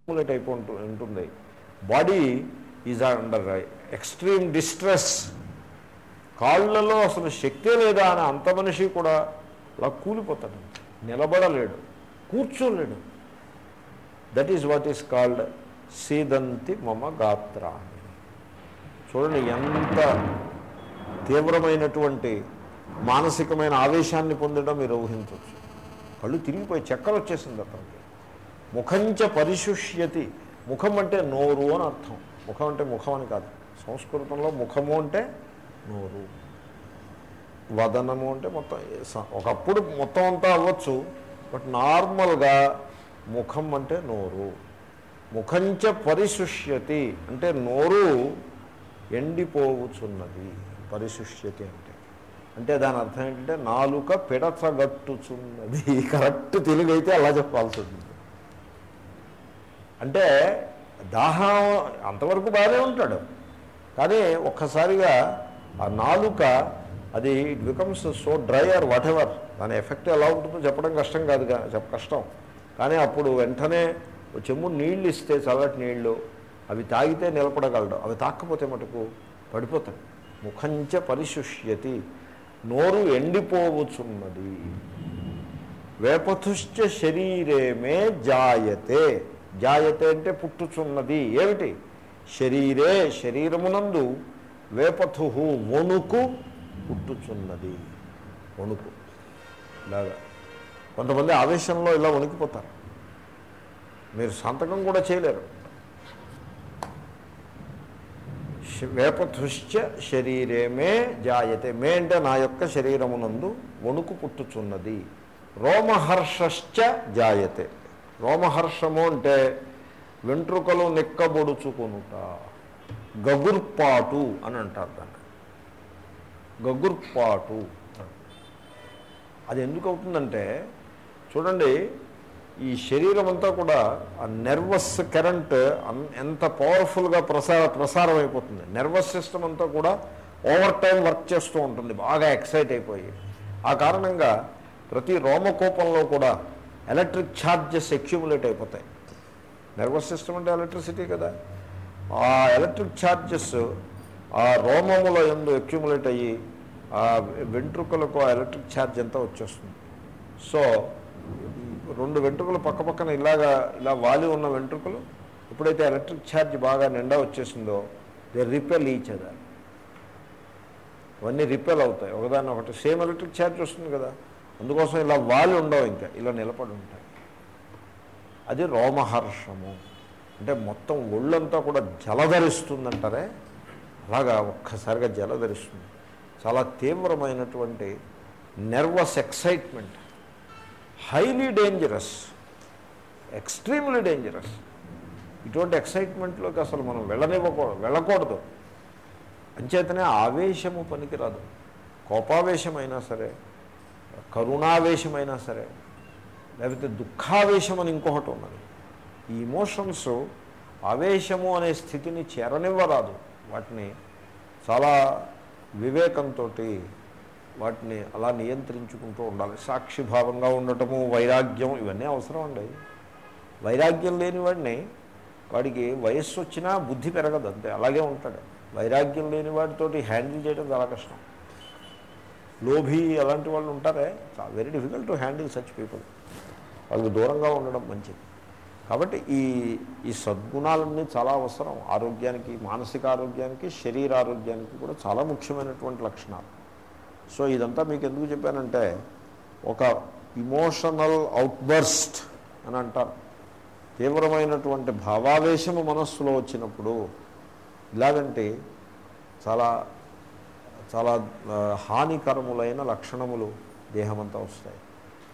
Accumulate అయిపోతూ ఉంటుంది. Body is under extreme distress కాళ్ళలో అసలు శక్తే లేదా అని అంత మనిషి కూడా అలా కూలిపోతాడు. నిలబడలేడు. కూర్చోలేడు. That is what is called సీదంతి మమ గాత్ర చూడండి ఎంత తీవ్రమైనటువంటి మానసికమైన ఆవేశాన్ని పొందడం మీరు ఊహించవచ్చు. కళ్ళు తిరిగిపోయి చక్కలు వచ్చేసింది అతనికి. ముఖంచ పరిశుష్యతి. ముఖం అంటే నోరు అని అర్థం. ముఖం అంటే ముఖం అని కాదు. సంస్కృతంలో ముఖము అంటే నోరు. వదనము అంటే మొత్తం ఒకప్పుడు మొత్తం అంతా అవ్వచ్చు బట్ నార్మల్గా ముఖం అంటే నోరు. ముఖంచ పరిశుష్యతి అంటే నోరు ఎండిపోవుచున్నది. పరిశుష్యతి అంటే. అంటే దాని అర్థం ఏంటంటే నాలుక పిడచగట్టుచున్నది కరెక్ట్ తెలుగు అయితే అలా చెప్పాల్సి ఉంటుంది. అంటే దాహం అంతవరకు బాగానే ఉంటాడు. కానీ ఒక్కసారిగా ఆ నాలుక అది it becomes so dry or whatever దాని ఎఫెక్ట్ ఎలా ఉంటుందో చెప్పడం కష్టం కాదు చెప్ప కష్టం. కానీ అప్పుడు వెంటనే చెమ్ము నీళ్ళు ఇస్తే చల్లటి నీళ్ళు అవి తాగితే నిలబడగలడు అవి తాకపోతే మటుకు పడిపోతాడు ముఖంచ పరిశుష్యతి నోరు ఎండిపోవచ్చున్నది. వేపథుశ్చ శరీరేమే జాయతే. జాయతే అంటే పుట్టుచున్నది. ఏమిటి? శరీరే శరీరమునందు వేపథు వణుకు పుట్టుచున్నది. వణుకు. ఇలాగా. కొంతమంది ఆవేశంలో ఇలా వణికిపోతారు. మీరు సంతకం కూడా చేయలేరు. వేపథుశ్చ శరీరే మే జాయతే. మే అంటే నా యొక్క శరీరమునందు వణుకు పుట్టుచున్నది. రోమహర్షశ్చ జాయతే. రోమహర్షము అంటే వెంట్రుకలు నిక్కబొడుచుకునుట గగుర్పాటు అని అంటారు దాన్ని. గగుర్పాటు. అది ఎందుకు అవుతుందంటే చూడండి ఈ శరీరం అంతా కూడా ఆ నెర్వస్ కరెంట్ ఎంత పవర్ఫుల్గా ప్రసార ప్రసారం అయిపోతుంది నెర్వస్ సిస్టమ్ అంతా కూడా ఓవర్ టైం వర్క్ చేస్తూ ఉంటుంది బాగా ఎక్సైట్ అయిపోయి. ఆ కారణంగా ప్రతి రోమకోపంలో కూడా ఎలక్ట్రిక్ ఛార్జెస్ ఎక్యూములేట్ అయిపోతాయి. నెర్వస్ సిస్టమ్ అంటే ఎలక్ట్రిసిటీ కదా. ఆ ఎలక్ట్రిక్ ఛార్జెస్ ఆ రోమముల ఎందు ఎక్యూములేట్ అయ్యి ఆ వెంట్రుకలకు ఆ ఎలక్ట్రిక్ ఛార్జ్ అంతా వచ్చేస్తుంది. సో రెండు వెంట్రుకలు పక్క పక్కన ఇలాగా ఇలా వాలి ఉన్న వెంట్రుకలు ఎప్పుడైతే ఎలక్ట్రిక్ ఛార్జ్ బాగా నిండా వచ్చేసిందో దే రిపెల్ ఈచ్ అదర్ అవన్నీ రిపెల్ అవుతాయి. ఒకదాన్ని ఒకటి సేమ్ ఎలక్ట్రిక్ ఛార్జ్ వస్తుంది కదా. అందుకోసం ఇలా వాళ్ళు ఉండవు ఇంకా ఇలా నిలబడి ఉంటాయి అది రోమహర్షము. అంటే మొత్తం ఒళ్ళంతా కూడా జలధరిస్తుందంటారే? అలాగా ఒక్కసారిగా జలధరిస్తుంది. చాలా తీవ్రమైనటువంటి nervous excitement highly dangerous extremely dangerous ఇటువంటి ఎక్సైట్మెంట్లోకి అసలు మనం వెళ్ళనివ్వకూడదు వెళ్ళకూడదు. అంచేతనే ఆవేశము పనికిరాదు. కోపావేశమైనా సరే కరుణావేశమైనా సరే లేకపోతే దుఃఖావేశం అని ఇంకొకటి ఉన్నది. ఈ ఇమోషన్స్ ఆవేశము అనే స్థితిని చేరనివ్వరాదు. వాటిని చాలా వివేకంతో వాటిని అలా నియంత్రించుకుంటూ ఉండాలి. సాక్షిభావంగా ఉండటము వైరాగ్యం ఇవన్నీ అవసరం అండి. వైరాగ్యం లేని వాడిని వాడికి వయస్సు వచ్చినా బుద్ధి పెరగదు అంతే అలాగే ఉంటాడు. వైరాగ్యం లేని వాడితోటి హ్యాండిల్ చేయడం చాలా కష్టం. లోభి అలాంటి వాళ్ళు ఉంటారే. Very difficult to handle such people వాళ్ళకి దూరంగా ఉండడం మంచిది. కాబట్టి ఈ ఈ సద్గుణాలన్నీ చాలా అవసరం. ఆరోగ్యానికి మానసిక ఆరోగ్యానికి శరీర ఆరోగ్యానికి కూడా చాలా ముఖ్యమైనటువంటి లక్షణాలు. సో ఇదంతా మీకు ఎందుకు చెప్పానంటే ఒక ఇమోషనల్ అవుట్బర్స్ట్ అని అంటారు. తీవ్రమైనటువంటి భావావేశము మనస్సులో వచ్చినప్పుడు ఇలాగంటే చాలా చాలా హానికరములైన లక్షణములు దేహమంతా వస్తాయి.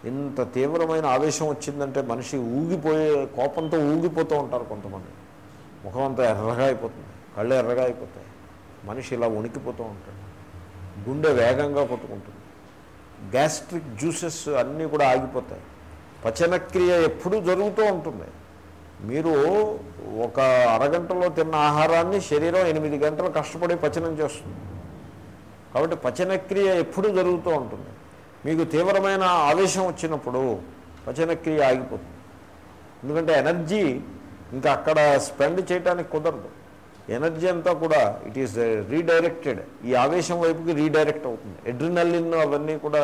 ఇంత తీవ్రమైన ఆవేశం వచ్చిందంటే మనిషి ఊగిపోయే కోపంతో ఊగిపోతూ ఉంటారు కొంతమంది. ముఖం అంతా ఎర్రగా అయిపోతుంది కళ్ళు ఎర్రగా అయిపోతాయి. మనిషి ఇలా వణికిపోతూ ఉంటాడు. గుండె వేగంగా కొట్టుకుంటుంది. గ్యాస్ట్రిక్ జ్యూసెస్ అన్నీ కూడా ఆగిపోతాయి. పచనక్రియ ఎప్పుడూ జరుగుతూ ఉంటుంది. మీరు ఒక అరగంటలో తిన్న ఆహారాన్ని శరీరం ఎనిమిది గంటలు కష్టపడి పచనం చేస్తుంది. కాబట్టి పచనక్రియ ఎప్పుడూ జరుగుతూ ఉంటుంది. మీకు తీవ్రమైన ఆవేశం వచ్చినప్పుడు పచనక్రియ ఆగిపోతుంది. ఎందుకంటే ఎనర్జీ ఇంకా అక్కడ స్పెండ్ చేయడానికి కుదరదు. ఎనర్జీ అంతా కూడా ఇట్ ఈస్ రీడైరెక్టెడ్. ఈ ఆవేశం వైపుకి రీడైరెక్ట్ అవుతుంది. ఎడ్రినల్లిన్ అవన్నీ కూడా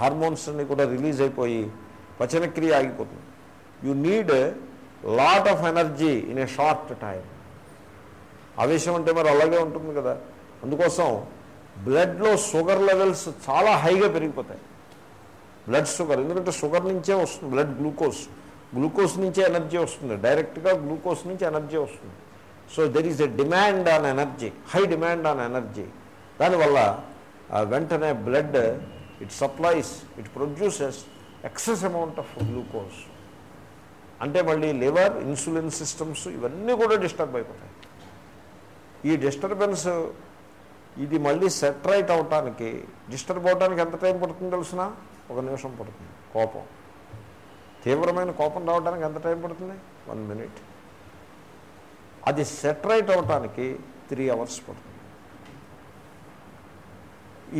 హార్మోన్స్ అన్ని కూడా రిలీజ్ అయిపోయి పచనక్రియ ఆగిపోతుంది. You need lot of energy in a short time ఆవేశం అంటే మరి అలాగే ఉంటుంది కదా? అందుకోసం బ్లడ్లో షుగర్ లెవెల్స్ చాలా హైగా పెరిగిపోతాయి. బ్లడ్ షుగర్ ఎందుకంటే షుగర్ నుంచే వస్తుంది బ్లడ్ గ్లూకోజ్. గ్లూకోజ్ నుంచే ఎనర్జీ వస్తుంది డైరెక్ట్గా గ్లూకోజ్ నుంచి ఎనర్జీ వస్తుంది. So there is a demand on energy high demand on energy దానివల్ల వెంటనే blood it supplies it produces excess amount of glucose అంటే మళ్ళీ లివర్ ఇన్సులిన్ సిస్టమ్స్ ఇవన్నీ కూడా డిస్టర్బ్ అయిపోతాయి. ఈ డిస్టర్బెన్స్ ఇది మళ్ళీ సెట్ రైట్ అవటానికి డిస్టర్బ్ అవడానికి ఎంత టైం పడుతుంది తెలిసిన? ఒక నిమిషం పడుతుంది. కోపం. తీవ్రమైన కోపం రావడానికి ఎంత టైం పడుతుంది? One minute. అది సెట్ రైట్ అవటానికి త్రీ అవర్స్ పడుతుంది.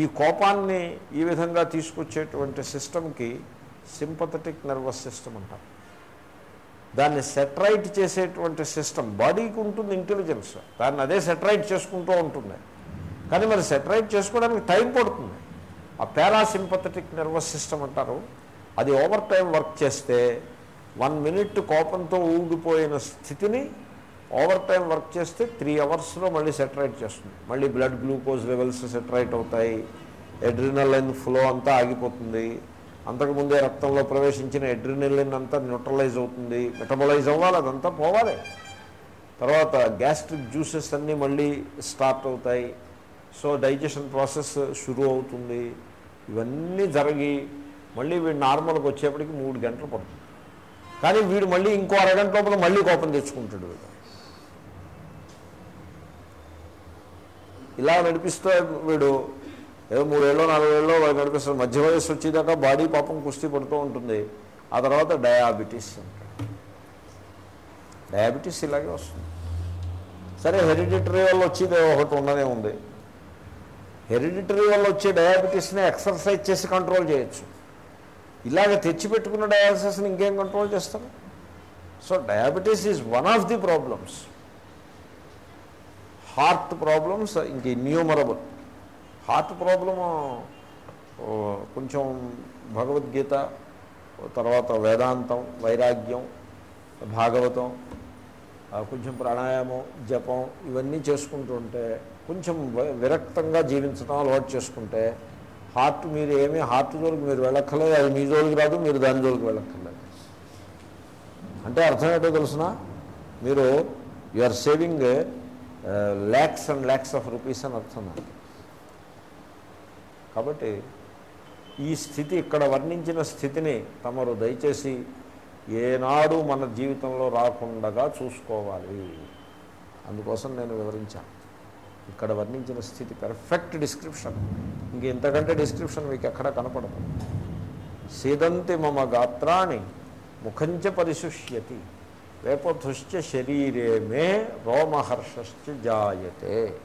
ఈ కోపాన్ని ఈ విధంగా తీసుకొచ్చేటువంటి సిస్టమ్కి సింపథటిక్ నర్వస్ సిస్టమ్ అంటారు. దాన్ని సెటరైట్ చేసేటువంటి సిస్టమ్ బాడీకి ఉంటుంది ఇంటెలిజెన్స్. దాన్ని అదే సెటరైట్ చేసుకుంటూ ఉంటుంది. కానీ మరి సెటరైట్ చేసుకోవడానికి టైం పడుతుంది. ఆ పారాసింపథటిక్ నర్వస్ సిస్టమ్ అంటారు. అది ఓవర్ టైం వర్క్ చేస్తే వన్ మినిట్ కోపంతో ఊగిపోయిన స్థితిని ఓవర్ టైం వర్క్ చేస్తే త్రీ అవర్స్లో మళ్ళీ సెటరైట్ చేస్తుంది. మళ్ళీ బ్లడ్ గ్లూకోజ్ లెవెల్స్ సెటరైట్ అవుతాయి. ఎడ్రినలైన్ ఫ్లో అంతా ఆగిపోతుంది. అంతకుముందే రక్తంలో ప్రవేశించిన ఎడ్రినలిన్ అంతా న్యూట్రలైజ్ అవుతుంది. మెటబలైజ్ అవ్వాలి అదంతా పోవాలి. తర్వాత గ్యాస్ట్రిక్ జ్యూసెస్ అన్నీ మళ్ళీ స్టార్ట్ అవుతాయి. సో డైజెషన్ ప్రాసెస్ షురూ అవుతుంది. ఇవన్నీ జరిగి మళ్ళీ వీడు నార్మల్కి వచ్చేప్పటికి మూడు గంటలు పడుతుంది. కానీ వీడు మళ్ళీ ఇంకో అరగంట లోపల మళ్ళీ కోపం తెచ్చుకుంటాడు వీడు. ఇలా నడిపిస్తే వీడు ఏదో మూడేళ్ళు నాలుగేళ్ళో వాడు నడిపిస్తాడు. మధ్య వయస్సు వచ్చేదాకా బాడీ పాపం కుస్తీ పడుతూ ఉంటుంది. ఆ తర్వాత డయాబెటీస్ అంటాడు. డయాబెటీస్ ఇలాగే వస్తుంది. సరే హెరిడిటరీ వల్ల వచ్చేది ఒకటి ఉండనే ఉంది. హెరిడిటరీ వల్ల వచ్చే డయాబెటీస్ని ఎక్సర్సైజ్ చేసి కంట్రోల్ చేయొచ్చు. ఇలాగ తెచ్చిపెట్టుకున్న డయాలసిస్ని ఇంకేం కంట్రోల్ చేస్తారు? So diabetes is one of the problems. Heart problems ఇంక ఇన్యూమరబుల్. హార్ట్ ప్రాబ్లము కొంచెం భగవద్గీత తర్వాత వేదాంతం వైరాగ్యం భాగవతం కొంచెం ప్రాణాయామం జపం ఇవన్నీ చేసుకుంటుంటే కొంచెం విరక్తంగా జీవించడం అలవాటు చేసుకుంటే హార్ట్ మీరు ఏమీ హార్ట్ జోలికి మీరు వెళ్ళక్కర్లేదు. అది మీ జోలికి రాదు మీరు దాని జోలికి వెళ్ళక్కర్లేదు. అంటే అర్థం ఏంటో తెలుసిన? మీరు you are saving lakhs and lakhs of rupees అని అర్థం నాకు. కాబట్టి ఈ స్థితి ఇక్కడ వర్ణించిన స్థితిని తమరు దయచేసి ఏనాడు మన జీవితంలో రాకుండగా చూసుకోవాలి. అందుకోసం నేను వివరించాను. ఇక్కడ వర్ణించిన స్థితి పెర్ఫెక్ట్ డిస్క్రిప్షన్ ఇంక ఇంతకంటే డిస్క్రిప్షన్ మీకు ఎక్కడ కనపడదు. సీదంతి మమ గాత్రాన్ని ముఖంచ పరిశుష్యతి. వేపధుశ్చ శరీరే మే రోమహర్షశ్చ జాయతే.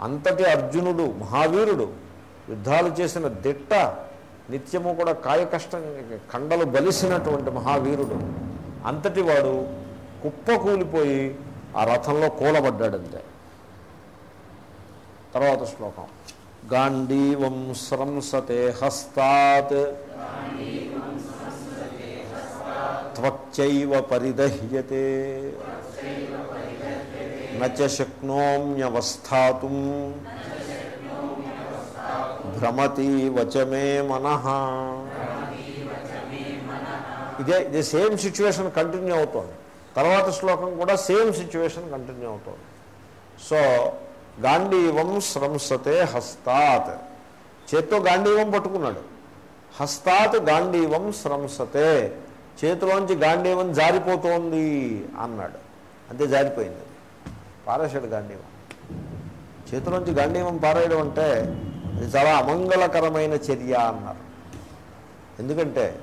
అంతటి అర్జునుడు మహావీరుడు యుద్ధాలు చేసిన దిట్ట నిత్యము కూడా కాయ కష్టం కండలు బలిసినటువంటి మహావీరుడు. అంతటి వాడు కుప్ప కూలిపోయి ఆ రథంలో కూలబడ్డాడంతే. తర్వాత శ్లోకం. గాంధీవం స్రంసతే హస్తాత్. త్వచ్చైవ పరిదహ్యతే. నచ శక్నోమ్యవస్థాతు. భ్రమతి వచమే మన. ఇదే ఇదే సేమ్ సిచ్యువేషన్ కంటిన్యూ అవుతోంది. తర్వాత శ్లోకం కూడా సేమ్ సిచ్యువేషన్ కంటిన్యూ అవుతోంది. సో గాంధీవం స్రంసతే హస్తాత్. చేత్తో గాంధీవం పట్టుకున్నాడు. హస్తాత్ గాంధీవం స్రంసతే చేతిలోంచి గాంధీవం జారిపోతోంది అన్నాడు. అంతే జారిపోయింది అది. పారేశాడు గాంధీవం. చేతిలోంచి గాంధీవం పారేయడం అంటే అది చాలా అమంగళకరమైన చర్య అన్నారు. ఎందుకంటే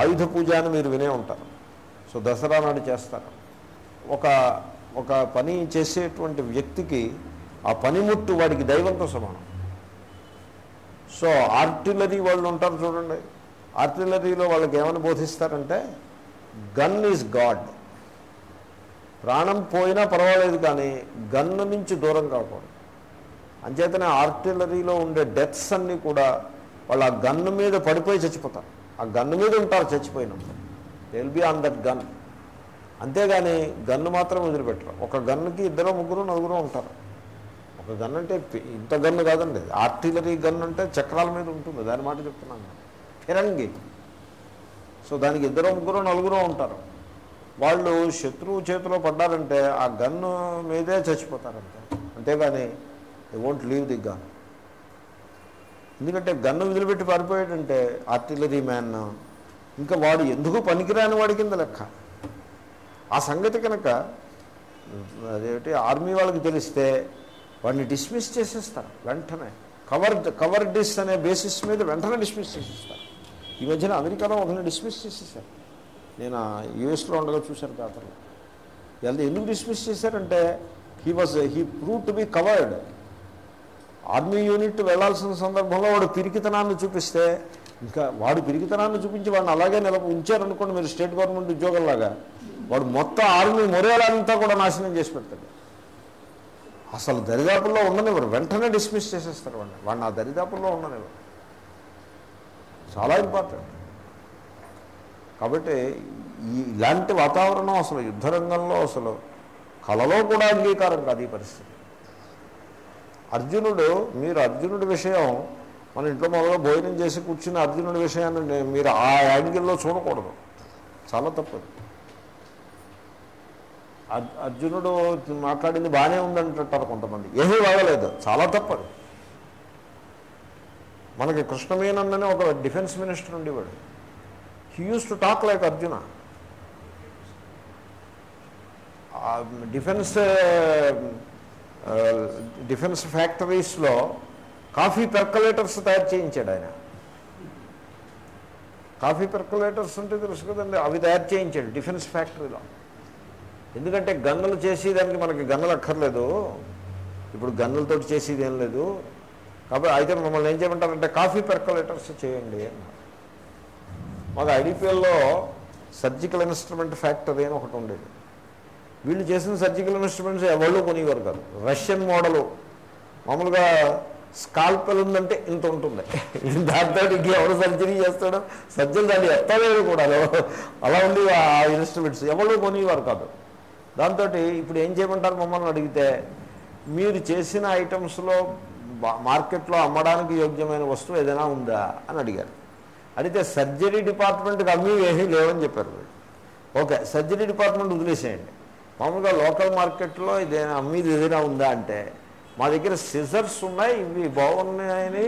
ఆయుధ పూజ అని మీరు వినే ఉంటారు. సో దసరా నాడు చేస్తారు. ఒక ఒక పని చేసేటువంటి వ్యక్తికి ఆ పనిముట్టు వాడికి దైవంతో సమానం. సో ఆర్టిలరీ వాళ్ళు ఉంటారు చూడండి. ఆర్టిలరీలో వాళ్ళకి ఏమని బోధిస్తారంటే గన్ ఈజ్ గాడ్. ప్రాణం పోయినా పర్వాలేదు కానీ గన్ను నుంచి దూరం కాకూడదు. అంచేతనే ఆర్టిలరీలో ఉండే డెత్స్ అన్నీ కూడా వాళ్ళు ఆ గన్ను మీద పడిపోయి చచ్చిపోతారు. ఆ గన్ను మీద ఉంటారు చచ్చిపోయినప్పుడు. They will be on that gun అంతేగాని గన్ను మాత్రం వదిలిపెట్టరు. ఒక గన్నుకి ఇద్దరు ముగ్గురు నలుగురు ఉంటారు. గన్ అంటే ఇంత గన్ను కాదండి. ఆర్టిలరీ గన్ అంటే చక్రాల మీద ఉంటుంది. దాని మాట చెప్తున్నాను ఫిరంగి సో దానికి ఇద్దరు ముగ్గురు నలుగురు ఉంటారు. వాళ్ళు శత్రువు చేతిలో పడ్డారంటే ఆ గన్ను మీదే చచ్చిపోతారంటే అంతేగాని they won't leave the gun ఎందుకంటే గన్ను వదిలిపెట్టి పారిపోయాడంటే ఆర్టిలరీ మ్యాన్ ఇంకా వాడు ఎందుకు పనికిరాని వాడి కింద లెక్క. ఆ సంగతి కనుక అదేమిటి ఆర్మీ వాళ్ళకి తెలిస్తే వాడిని డిస్మిస్ చేసేస్తారు వెంటనే. కవర్ కవర్ డిస్ అనే బేసిస్ మీద వెంటనే డిస్మిస్ చేసేస్తారు. ఈ మధ్యన అమెరికాలో ఒకరిని డిస్మిస్ చేసేసారు నేను యుఎస్లో ఉండగా చూశాను పేపర్లో. ఎంత ఎందుకు డిస్మిస్ చేశారంటే he was he prove to be coward army unit వెళ్ళాల్సిన సందర్భంలో వాడు పిరికితనాన్ని చూపిస్తే ఇంకా వాడు పిరికితనాన్ని చూపించి వాడిని అలాగే నిలబ ఉంచారనుకోండి మీరు స్టేట్ గవర్నమెంట్ ఉద్యోగంలాగా వాడు మొత్తం ఆర్మీ మొరేలంతా కూడా నాశనం చేసి పెడతాడు. అసలు దరిదాపుల్లో ఉండనివ్వరు వెంటనే డిస్మిస్ చేసేస్తారు వాడిని వాడిని ఆ దరిదాపుల్లో ఉండనివ్వరు చాలా ఇంపార్టెంట్ కాబట్టి ఈ ఇలాంటి వాతావరణం అసలు యుద్ధరంగంలో అసలు కళలో కూడా అంగీకారం కాదు ఈ పరిస్థితి. అర్జునుడు మీరు అర్జునుడి విషయం మన ఇంట్లో మొదలు భోజనం చేసి కూర్చుని అర్జునుడి విషయాన్ని మీరు ఆ యాంగిల్లో చూడకూడదు. చాలా తప్పదు. అర్జునుడు మాట్లాడింది బాగానే ఉందంటారు కొంతమంది. ఏమీ వాడలేదు. చాలా తప్పదు. మనకి కృష్ణమేనన్ ఒక డిఫెన్స్ మినిస్టర్ ఉండేవాడు. He use to talk like Arjuna defence defence ఫ్యాక్టరీస్లో coffee percolators తయారు చేయించాడు ఆయన. కాఫీ పెర్కలేటర్స్ ఉంటే తెలుసు కదండి అవి తయారు చేయించాడు డిఫెన్స్ ఫ్యాక్టరీలో. ఎందుకంటే గన్నులు చేసేదానికి మనకి గన్నులు అక్కర్లేదు. ఇప్పుడు గన్నులతో చేసేది ఏం లేదు. కాబట్టి అయితే మమ్మల్ని ఏం చేయమంటారంటే కాఫీ పెర్కలేటర్స్ చేయండి అన్నారు మాకు ఐడిపిఎల్లో సర్జికల్ ఇన్స్ట్రుమెంట్ ఫ్యాక్టరీ అని ఒకటి ఉండేది. వీళ్ళు చేసిన సర్జికల్ ఇన్స్ట్రుమెంట్స్ ఎవరు కొనేవారు కాదు. Russian model. మామూలుగా స్కాల్పెల్ ఉందంటే ఇంత ఉంటుంది. దాంతో ఎవరు సర్జరీ చేస్తాడో? సర్జరీ దాన్ని ఎత్తలేదు కూడా అలా ఉంది ఆ ఇన్స్ట్రుమెంట్స్. ఎవరు కొనేవారు కాదు. దాంతో ఇప్పుడు ఏం చేయమంటారు మమ్మల్ని అడిగితే మీరు చేసిన ఐటమ్స్లో మార్కెట్లో అమ్మడానికి యోగ్యమైన వస్తువు ఏదైనా ఉందా అని అడిగారు. అడిగితే సర్జరీ డిపార్ట్మెంట్కి అమ్మి ఏమీ లేవని చెప్పారు వీళ్ళు. ఓకే సర్జరీ డిపార్ట్మెంట్ వదిలేసేయండి. మామూలుగా లోకల్ మార్కెట్లో ఇదేనా అమ్మీది ఏదైనా ఉందా అంటే మా దగ్గర సిజర్స్ ఉన్నాయి ఇవి బాగున్నాయని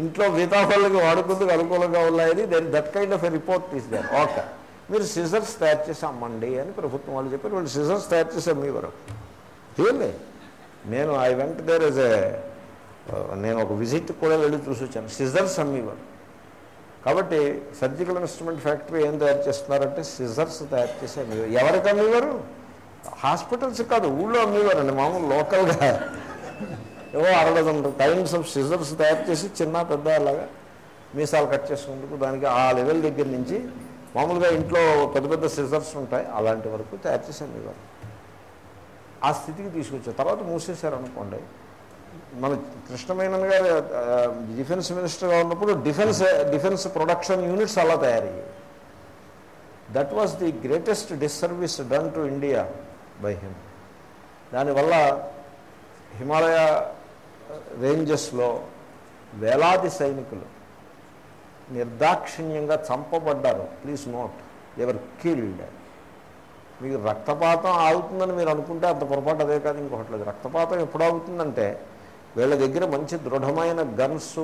ఇంట్లో మిగతా వాళ్ళకి వాడుకుందుకు అనుకూలంగా ఉన్నాయని that kind of report is okay. మీరు సిజర్స్ తయారు చేసి అమ్మండి అని ప్రభుత్వం వాళ్ళు చెప్పారు. వాళ్ళు సిజర్స్ తయారు చేసి అమ్మేవారు రియల్లీ నేను I went there is a నేను ఒక విజిట్ కూడా వెళ్ళి చూసి వచ్చాను. సిజర్స్ అమ్మేవారు కాబట్టి సర్జికల్ ఇన్స్ట్రుమెంట్ ఫ్యాక్టరీ ఏం తయారు చేస్తున్నారంటే సిజర్స్ తయారు చేసి అమ్మేవారు ఎవరికి అమ్మేవారు హాస్పిటల్స్ కాదు ఊళ్ళో అమ్మేవారండి మామూలు లోకల్గా ఏవో అరడజన్ టైమ్స్ ఆఫ్ సిజర్స్ తయారు చేసి చిన్న పెద్ద అలాగా మీసాలు కట్ చేసుకుంటూ దానికి ఆ లెవెల్ దగ్గర నుంచి మామూలుగా ఇంట్లో పెద్ద పెద్ద సిజర్స్ ఉంటాయి అలాంటి వరకు తయారు చేసేవారు ఆ స్థితికి తీసుకొచ్చారు. తర్వాత మూసేశారనుకోండి మన కృష్ణమేనన్ గారు డిఫెన్స్ మినిస్టర్గా ఉన్నప్పుడు డిఫెన్స్ డిఫెన్స్ ప్రొడక్షన్ యూనిట్స్ అలా తయారయ్యాయి. That was the greatest disservice done to India by him దానివల్ల హిమాలయ రేంజెస్లో వేలాది సైనికులు నిర్దాక్షిణ్యంగా చంపబడ్డారు. ప్లీజ్ నోట్ ఎవర్ కిల్డ్ మీకు రక్తపాతం ఆగుతుందని మీరు అనుకుంటే అంత పొరపాటు అదే కాదు ఇంకొకటి లేదు. రక్తపాతం ఎప్పుడు ఆగుతుందంటే వీళ్ళ దగ్గర మంచి దృఢమైన గన్స్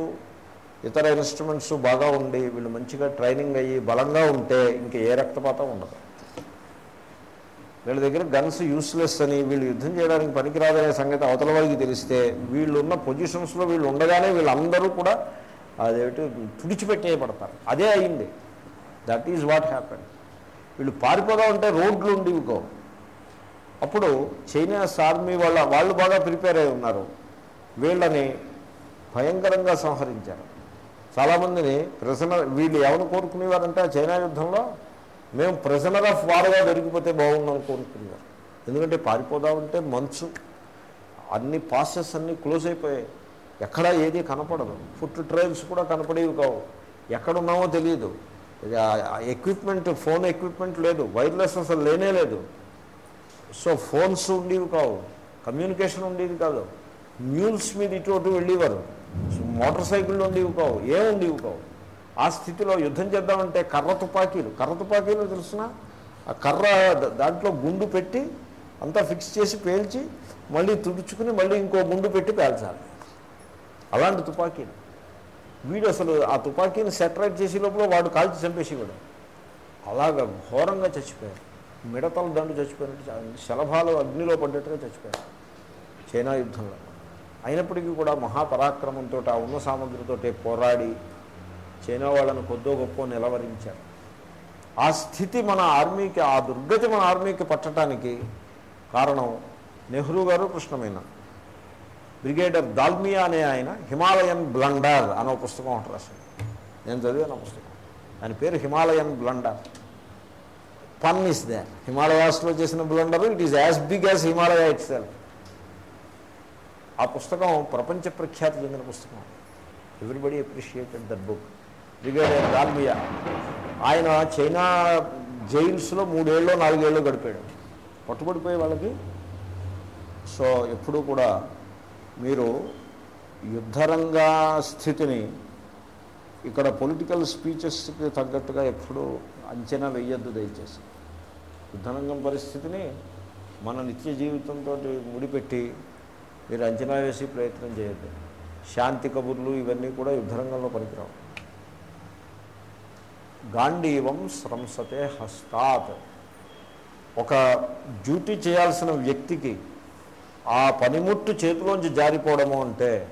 ఇతర ఇన్స్ట్రుమెంట్స్ బాగా ఉండి వీళ్ళు మంచిగా ట్రైనింగ్ అయ్యి బలంగా ఉంటే ఇంక ఏ రక్తపాతం ఉండదు. వీళ్ళ దగ్గర గన్స్ యూస్లెస్ అని వీళ్ళు యుద్ధం చేయడానికి పనికిరాదనే సంగతి అవతల వాళ్ళకి తెలిస్తే వీళ్ళు ఉన్న పొజిషన్స్లో వీళ్ళు ఉండగానే వీళ్ళందరూ కూడా అదేమిటి? తుడిచిపెట్టేయబడతారు. అదే అయింది. దట్ ఈజ్ వాట్ హ్యాపెన్ వీళ్ళు పారిపోదా ఉంటే రోడ్లు ఉండేవి అప్పుడు చైనాస్ ఆర్మీ వాళ్ళ వాళ్ళు బాగా ప్రిపేర్ అయి ఉన్నారు. వీళ్ళని భయంకరంగా సంహరించారు. చాలామందిని ప్రెజనర్ వీళ్ళు ఎవరు కోరుకునేవారంటే ఆ చైనా యుద్ధంలో మేము ప్రెజనర్ ఆఫ్ వార్గా దొరికిపోతే బాగుందని కోరుకునేవారు. ఎందుకంటే పారిపోదామంటే మంచు. అన్ని పాసెస్ అన్నీ క్లోజ్ అయిపోయాయి. ఎక్కడా ఏది కనపడదు. ఫుట్ ట్రైల్స్ కూడా కనపడేవి కావు. ఎక్కడున్నామో తెలియదు ఎక్విప్మెంట్ ఫోన్ ఎక్విప్మెంట్ లేదు. వైర్లెస్ అసలు లేనే లేదు. సో ఫోన్స్ ఉండేవి కావు. కమ్యూనికేషన్ ఉండేది కాదు. మ్యూల్స్ మీద ఇటు అటు వెళ్ళేవారు. మోటార్ సైకిళ్ళు ఉండేవి కావు. ఏం ఉండేవి కావు. ఆ స్థితిలో యుద్ధం చేద్దామంటే కర్ర తుపాకీలు. కర్ర తుపాకీలు తెలుసిన? ఆ కర్ర దాంట్లో గుండు పెట్టి అంతా ఫిక్స్ చేసి పేల్చి మళ్ళీ తుడుచుకుని మళ్ళీ ఇంకో గుండు పెట్టి పేల్చాలి. అలాంటి తుపాకీలు వీడు అసలు ఆ తుపాకీని సెటరేట్ చేసే లోపల వాడు కాల్చి చంపేసేవాడు అలాగ ఘోరంగా చచ్చిపోయారు. మిడతల దండు చచ్చిపోయినట్టు శలభాలు అగ్నిలో పడ్డట్టుగా చచ్చిపోయారు. చైనా యుద్ధంలో. అయినప్పటికీ కూడా మహాపరాక్రమంతో ఆ ఉన్న సామగ్రితో పోరాడి చైనా వాళ్ళని కొద్దో గొప్ప నిలవరించారు. ఆ స్థితి మన ఆర్మీకి ఆ దుర్గతి మన ఆర్మీకి పట్టడానికి కారణం నెహ్రూ గారు కృష్ణమైన? బ్రిగేడర్ దాల్మియా అనే ఆయన హిమాలయన్ బ్లండర్ అనే ఒక పుస్తకం ఒకటి రాశాడు. నేను చదివాను పుస్తకం. ఆయన పేరు Himalayan blunder. Pun is there. హిమాలయాస్లో చేసిన blunder it is as big as Himalaya it ఆ పుస్తకం ప్రపంచ ప్రఖ్యాతి చెందిన పుస్తకం. Everybody appreciated that book brigadier Dalmia ఆయన చైనా జైల్స్లో మూడేళ్ళు నాలుగేళ్ళు గడిపాడు. పట్టుబడిపోయే వాళ్ళకి. సో ఎప్పుడూ కూడా మీరు యుద్ధరంగా స్థితిని ఇక్కడ పొలిటికల్ స్పీచెస్కి తగ్గట్టుగా ఎప్పుడూ అంచనా వేయొద్దు దయచేసి. యుద్ధరంగం పరిస్థితిని మన నిత్య జీవితంతో ముడిపెట్టి మీరు అంచనా వేసి ప్రయత్నం చేయొద్దు. శాంతి కబుర్లు ఇవన్నీ కూడా యుద్ధరంగంలో పనికిరావు. గాంధీవం స్రంసతే హస్తాత్. ఒక డ్యూటీ చేయాల్సిన వ్యక్తికి ఆ పనిముట్టు చేతిలోంచి జారిపోవడము అంటే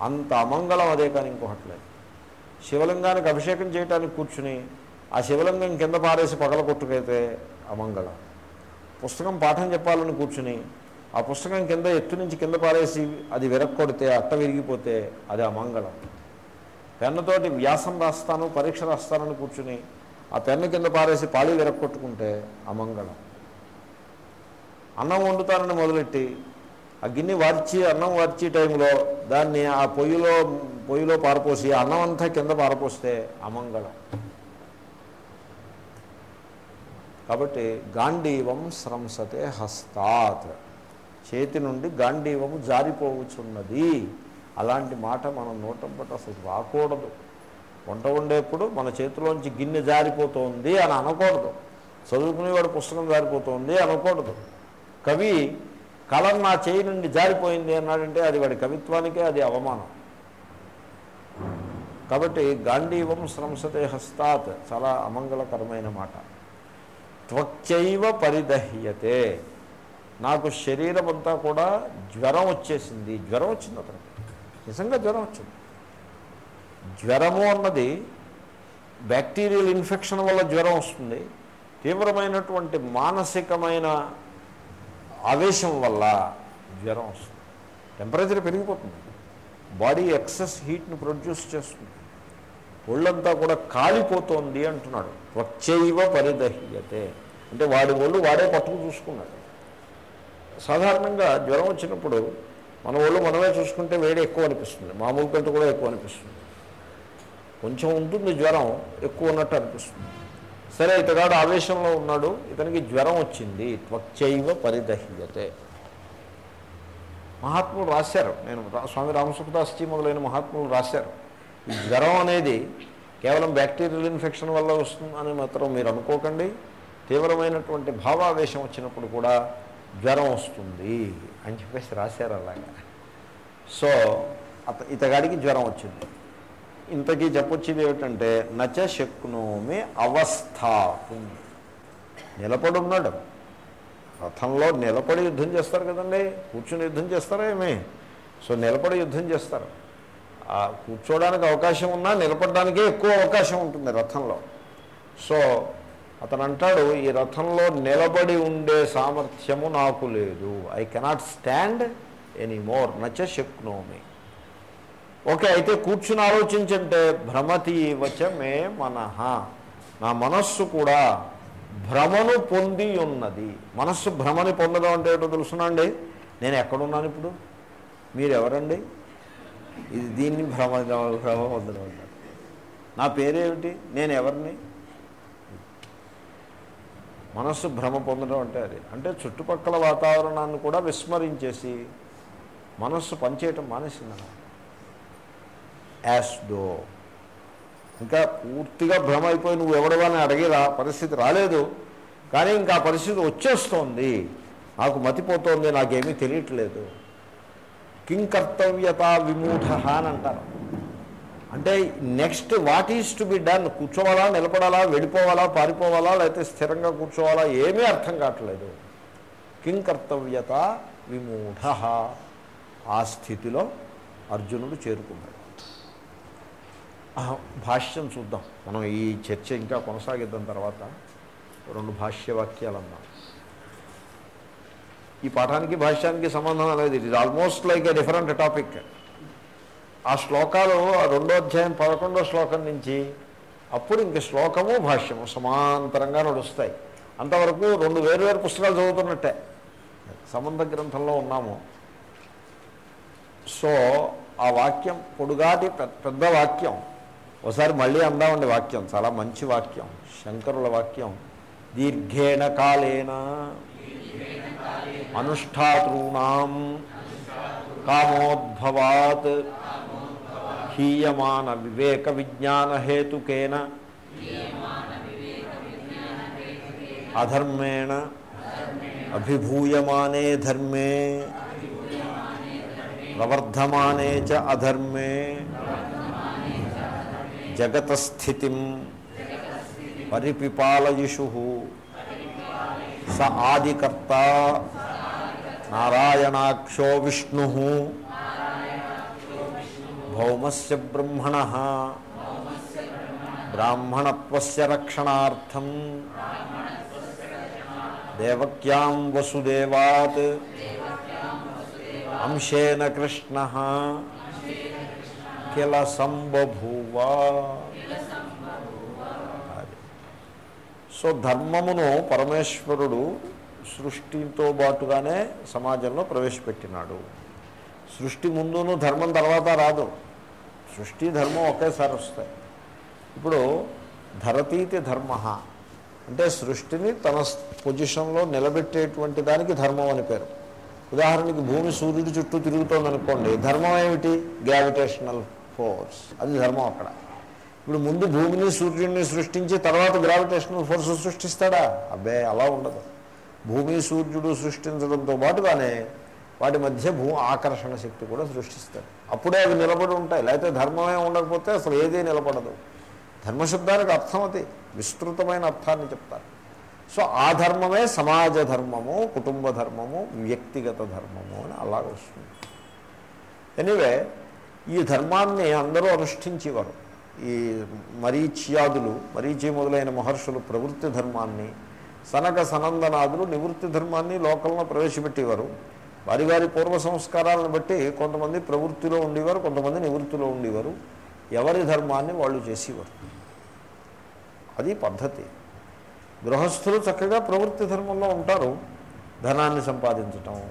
అంత అమంగళం అదే కానీ ఇంకొకట్లేదు శివలింగానికి అభిషేకం చేయడానికి కూర్చుని ఆ శివలింగం కింద పారేసి పగల కొట్టుకైతే అమంగళం. పుస్తకం పాఠం చెప్పాలని కూర్చుని ఆ పుస్తకం కింద ఎత్తు నుంచి కింద పారేసి అది విరక్కొడితే అట్ట విరిగిపోతే అది అమంగళం. పెన్నుతోటి వ్యాసం రాస్తాను పరీక్ష రాస్తానని కూర్చుని ఆ పెన్ను కింద పారేసి పాళీ విరక్కొట్టుకుంటే అమంగళం. అన్నం వండుతానని మొదలెట్టి ఆ గిన్నె వార్చి అన్నం వార్చి టైంలో దాన్ని ఆ పొయ్యిలో పొయ్యిలో పారపోసి ఆ అన్నం అంతా కింద పారపోస్తే అమంగళం. కాబట్టి గాంధీవం స్రంసతే హస్తాత్. చేతి నుండి గాంధీవం జారిపోవచ్చున్నది. అలాంటి మాట మనం నోటంపట అసలు రాకూడదు. వంట వండేప్పుడు మన చేతిలోంచి గిన్నె జారిపోతోంది అని అనకూడదు. చదువుకునేవాడు పుస్తకం జారిపోతోంది అనకూడదు. కవి కలం నా చేయి నుండి జారిపోయింది అన్నాడంటే అది వాడి కవిత్వానికే అది అవమానం. కాబట్టి గాంధీవం స్రంసతే హస్తాత్ చాలా అమంగళకరమైన మాట. త్వక్చైవ పరిదహ్యతే. నాకు శరీరం అంతా కూడా జ్వరం వచ్చేసింది. జ్వరం వచ్చింది అతనికి. నిజంగా జ్వరం వచ్చింది. జ్వరము అన్నది బ్యాక్టీరియల్ ఇన్ఫెక్షన్ వల్ల జ్వరం వస్తుంది. తీవ్రమైనటువంటి మానసికమైన ఆవేశం వల్ల జ్వరం వస్తుంది. టెంపరేచర్ పెరిగిపోతుంది. బాడీ ఎక్సెస్ హీట్ని ప్రొడ్యూస్ చేస్తుంది. ఒళ్ళంతా కూడా కాలిపోతోంది అంటున్నాడు. త్వచ్చైవ పరిదహ్యతే. అంటే వాడి ఒళ్ళు వాడే పట్టుకు చూసుకున్నాడు. సాధారణంగా జ్వరం వచ్చినప్పుడు మన ఒళ్ళు మనమే చూసుకుంటే వేడి ఎక్కువ అనిపిస్తుంది. మామూలు కంటే కూడా ఎక్కువ అనిపిస్తుంది. కొంచెం ఉంటుంది జ్వరం ఎక్కువ ఉన్నట్టు అనిపిస్తుంది. సరే ఇతగాడు ఆవేశంలో ఉన్నాడు. ఇతనికి జ్వరం వచ్చింది. త్వచ్చైవ పరిదహ్యతే. మహాత్ములు రాశారు. నేను స్వామి రామసుఖదాస్జీ మొదలైన మహాత్ములు రాశారు. ఈ జ్వరం అనేది కేవలం బ్యాక్టీరియల్ ఇన్ఫెక్షన్ వల్ల వస్తుంది అని మాత్రం మీరు అనుకోకండి. తీవ్రమైనటువంటి భావావేశం వచ్చినప్పుడు కూడా జ్వరం వస్తుంది అని చెప్పేసి రాశారు అలాగా. సో అత ఇతగాడికి జ్వరం వచ్చింది. ఇంతకీ చెప్పొచ్చేది ఏమిటంటే నచ శక్నోమి అవస్థాపు. నిలబడి ఉన్నాడు. రథంలో నిలబడి యుద్ధం చేస్తారు కదండి. కూర్చుని యుద్ధం చేస్తారా ఏమి? సో నిలబడి యుద్ధం చేస్తారు. కూర్చోడానికి అవకాశం ఉన్నా నిలబడడానికే ఎక్కువ అవకాశం ఉంటుంది రథంలో. సో అతను అంటాడు ఈ రథంలో నిలబడి ఉండే సామర్థ్యము నాకు లేదు. I cannot stand any more నచ శక్నోమి. ఓకే అయితే కూర్చుని ఆలోచించంటే భ్రమతి వచ్చ మే మనహ నా మనస్సు కూడా భ్రమను పొంది ఉన్నది మనస్సు భ్రమని పొందడం అంటే ఏటో తెలుసునండి నేను ఎక్కడున్నాను ఇప్పుడు? మీరు ఎవరండి ఇది దీన్ని భ్రమ భ్రమ పొందడం అంటారు. నా పేరేమిటి? నేను ఎవరిని మనస్సు భ్రమ పొందడం అంటే అది. అంటే చుట్టుపక్కల వాతావరణాన్ని కూడా విస్మరించేసి మనస్సు పనిచేయటం మానేసిందన్నమాట యాస్ డో ఇంకా పూర్తిగా భ్రమ అయిపోయి నువ్వు ఎవడవని అడిగి రా పరిస్థితి రాలేదు. కానీ ఇంకా ఆ పరిస్థితి వచ్చేస్తోంది. నాకు మతిపోతోంది నాకేమీ తెలియట్లేదు. కిం కర్తవ్యత విమూఢ అని అంటారు. అంటే next what is to be done? కూర్చోవాలా నిలబడాలా వెళ్ళిపోవాలా పారిపోవాలా లేకపోతే స్థిరంగా కూర్చోవాలా? ఏమీ అర్థం కావట్లేదు. కిం కర్తవ్యత విమూఢ. ఆ స్థితిలో అర్జునుడు చేరుకున్నాడు. భాష్యం చూద్దాం. మనం ఈ చర్చ ఇంకా కొనసాగిద్దాం తర్వాత రెండు భాష్యవాక్యాలు అన్నాం ఈ పాఠానికి భాష్యానికి సంబంధం అనేది it is almost like a different topic ఆ శ్లోకాలు ఆ రెండో అధ్యాయం పదకొండో శ్లోకం నుంచి అప్పుడు ఇంక శ్లోకము భాష్యము సమాంతరంగా నడుస్తాయి. అంతవరకు రెండు వేరువేరు పుస్తకాలు చదువుతున్నట్టే. సంబంధ గ్రంథంలో ఉన్నాము. సో ఆ వాక్యం పొడుగాటి పెద్ద వాక్యం ఒకసారి మళ్ళీ అందామండి వాక్యం. చాలా మంచి వాక్యం. శంకరుల వాక్యం. దీర్ఘేణ కాలేన అనుష్ఠాతృణాం కామోద్భవాత్ హీయమాన వివేక విజ్ఞాన హేతుకేన అధర్మేణ అభిభూయమానే ధర్మే ప్రవర్ధమానే చ అధర్మే జగతస్థితిం పరిపిపాలయిషు స ఆదికర్త నారాయణాక్షో విష్ణు భౌమస్య బ్రహ్మణ బ్రాహ్మణత్వస్య రక్షణార్థం దేవక్యాం వసుదేవాత్ అంశేన కృష్ణ కిల సంబభూవా అది. సో ధర్మమును పరమేశ్వరుడు సృష్టితో పాటుగానే సమాజంలో ప్రవేశపెట్టినాడు. సృష్టి ముందును ధర్మం తర్వాత రాదు. సృష్టి ధర్మం ఒకేసారి వస్తాయి. ఇప్పుడు ధరతీతి ధర్మ. అంటే సృష్టిని తన పొజిషన్లో నిలబెట్టేటువంటి దానికి ధర్మం అని పేరు. ఉదాహరణకి భూమి సూర్యుడి చుట్టూ తిరుగుతోందనుకోండి ధర్మం ఏమిటి? గ్రావిటేషనల్ ఫోర్స్ అది ధర్మం అక్కడ. ఇప్పుడు ముందు భూమిని సూర్యుడిని సృష్టించి తర్వాత గ్రావిటేషనల్ ఫోర్స్ సృష్టిస్తాడా? అబ్బే అలా ఉండదు. భూమి సూర్యుడు సృష్టించడంతో పాటుగానే వాటి మధ్య భూ ఆకర్షణ శక్తి కూడా సృష్టిస్తాడు. అప్పుడే అవి నిలబడి ఉంటాయి. లేకపోతే ధర్మమే ఉండకపోతే అసలు ఏదీ నిలబడదు. ధర్మశబ్దానికి అర్థం అది. విస్తృతమైన అర్థాన్ని చెప్తారు. సో ఆ ధర్మమే సమాజ ధర్మము కుటుంబ ధర్మము వ్యక్తిగత ధర్మము అని అలాగ వస్తుంది. ఎనీవే ఈ ధర్మాన్ని అందరూ అనుష్ఠించేవారు. ఈ మరీచ్యాదులు మరీచి మొదలైన మహర్షులు ప్రవృత్తి ధర్మాన్ని సనక సనందనాదులు నివృత్తి ధర్మాన్ని లోకంలో ప్రవేశపెట్టేవారు. వారి వారి పూర్వ సంస్కారాలను బట్టి కొంతమంది ప్రవృత్తిలో ఉండేవారు కొంతమంది నివృత్తిలో ఉండేవారు. ఎవరి ధర్మాన్ని వాళ్ళు చేసేవారు. అది పద్ధతి. గృహస్థులు చక్కగా ప్రవృత్తి ధర్మంలో ఉంటారు. ధనాన్ని సంపాదించటం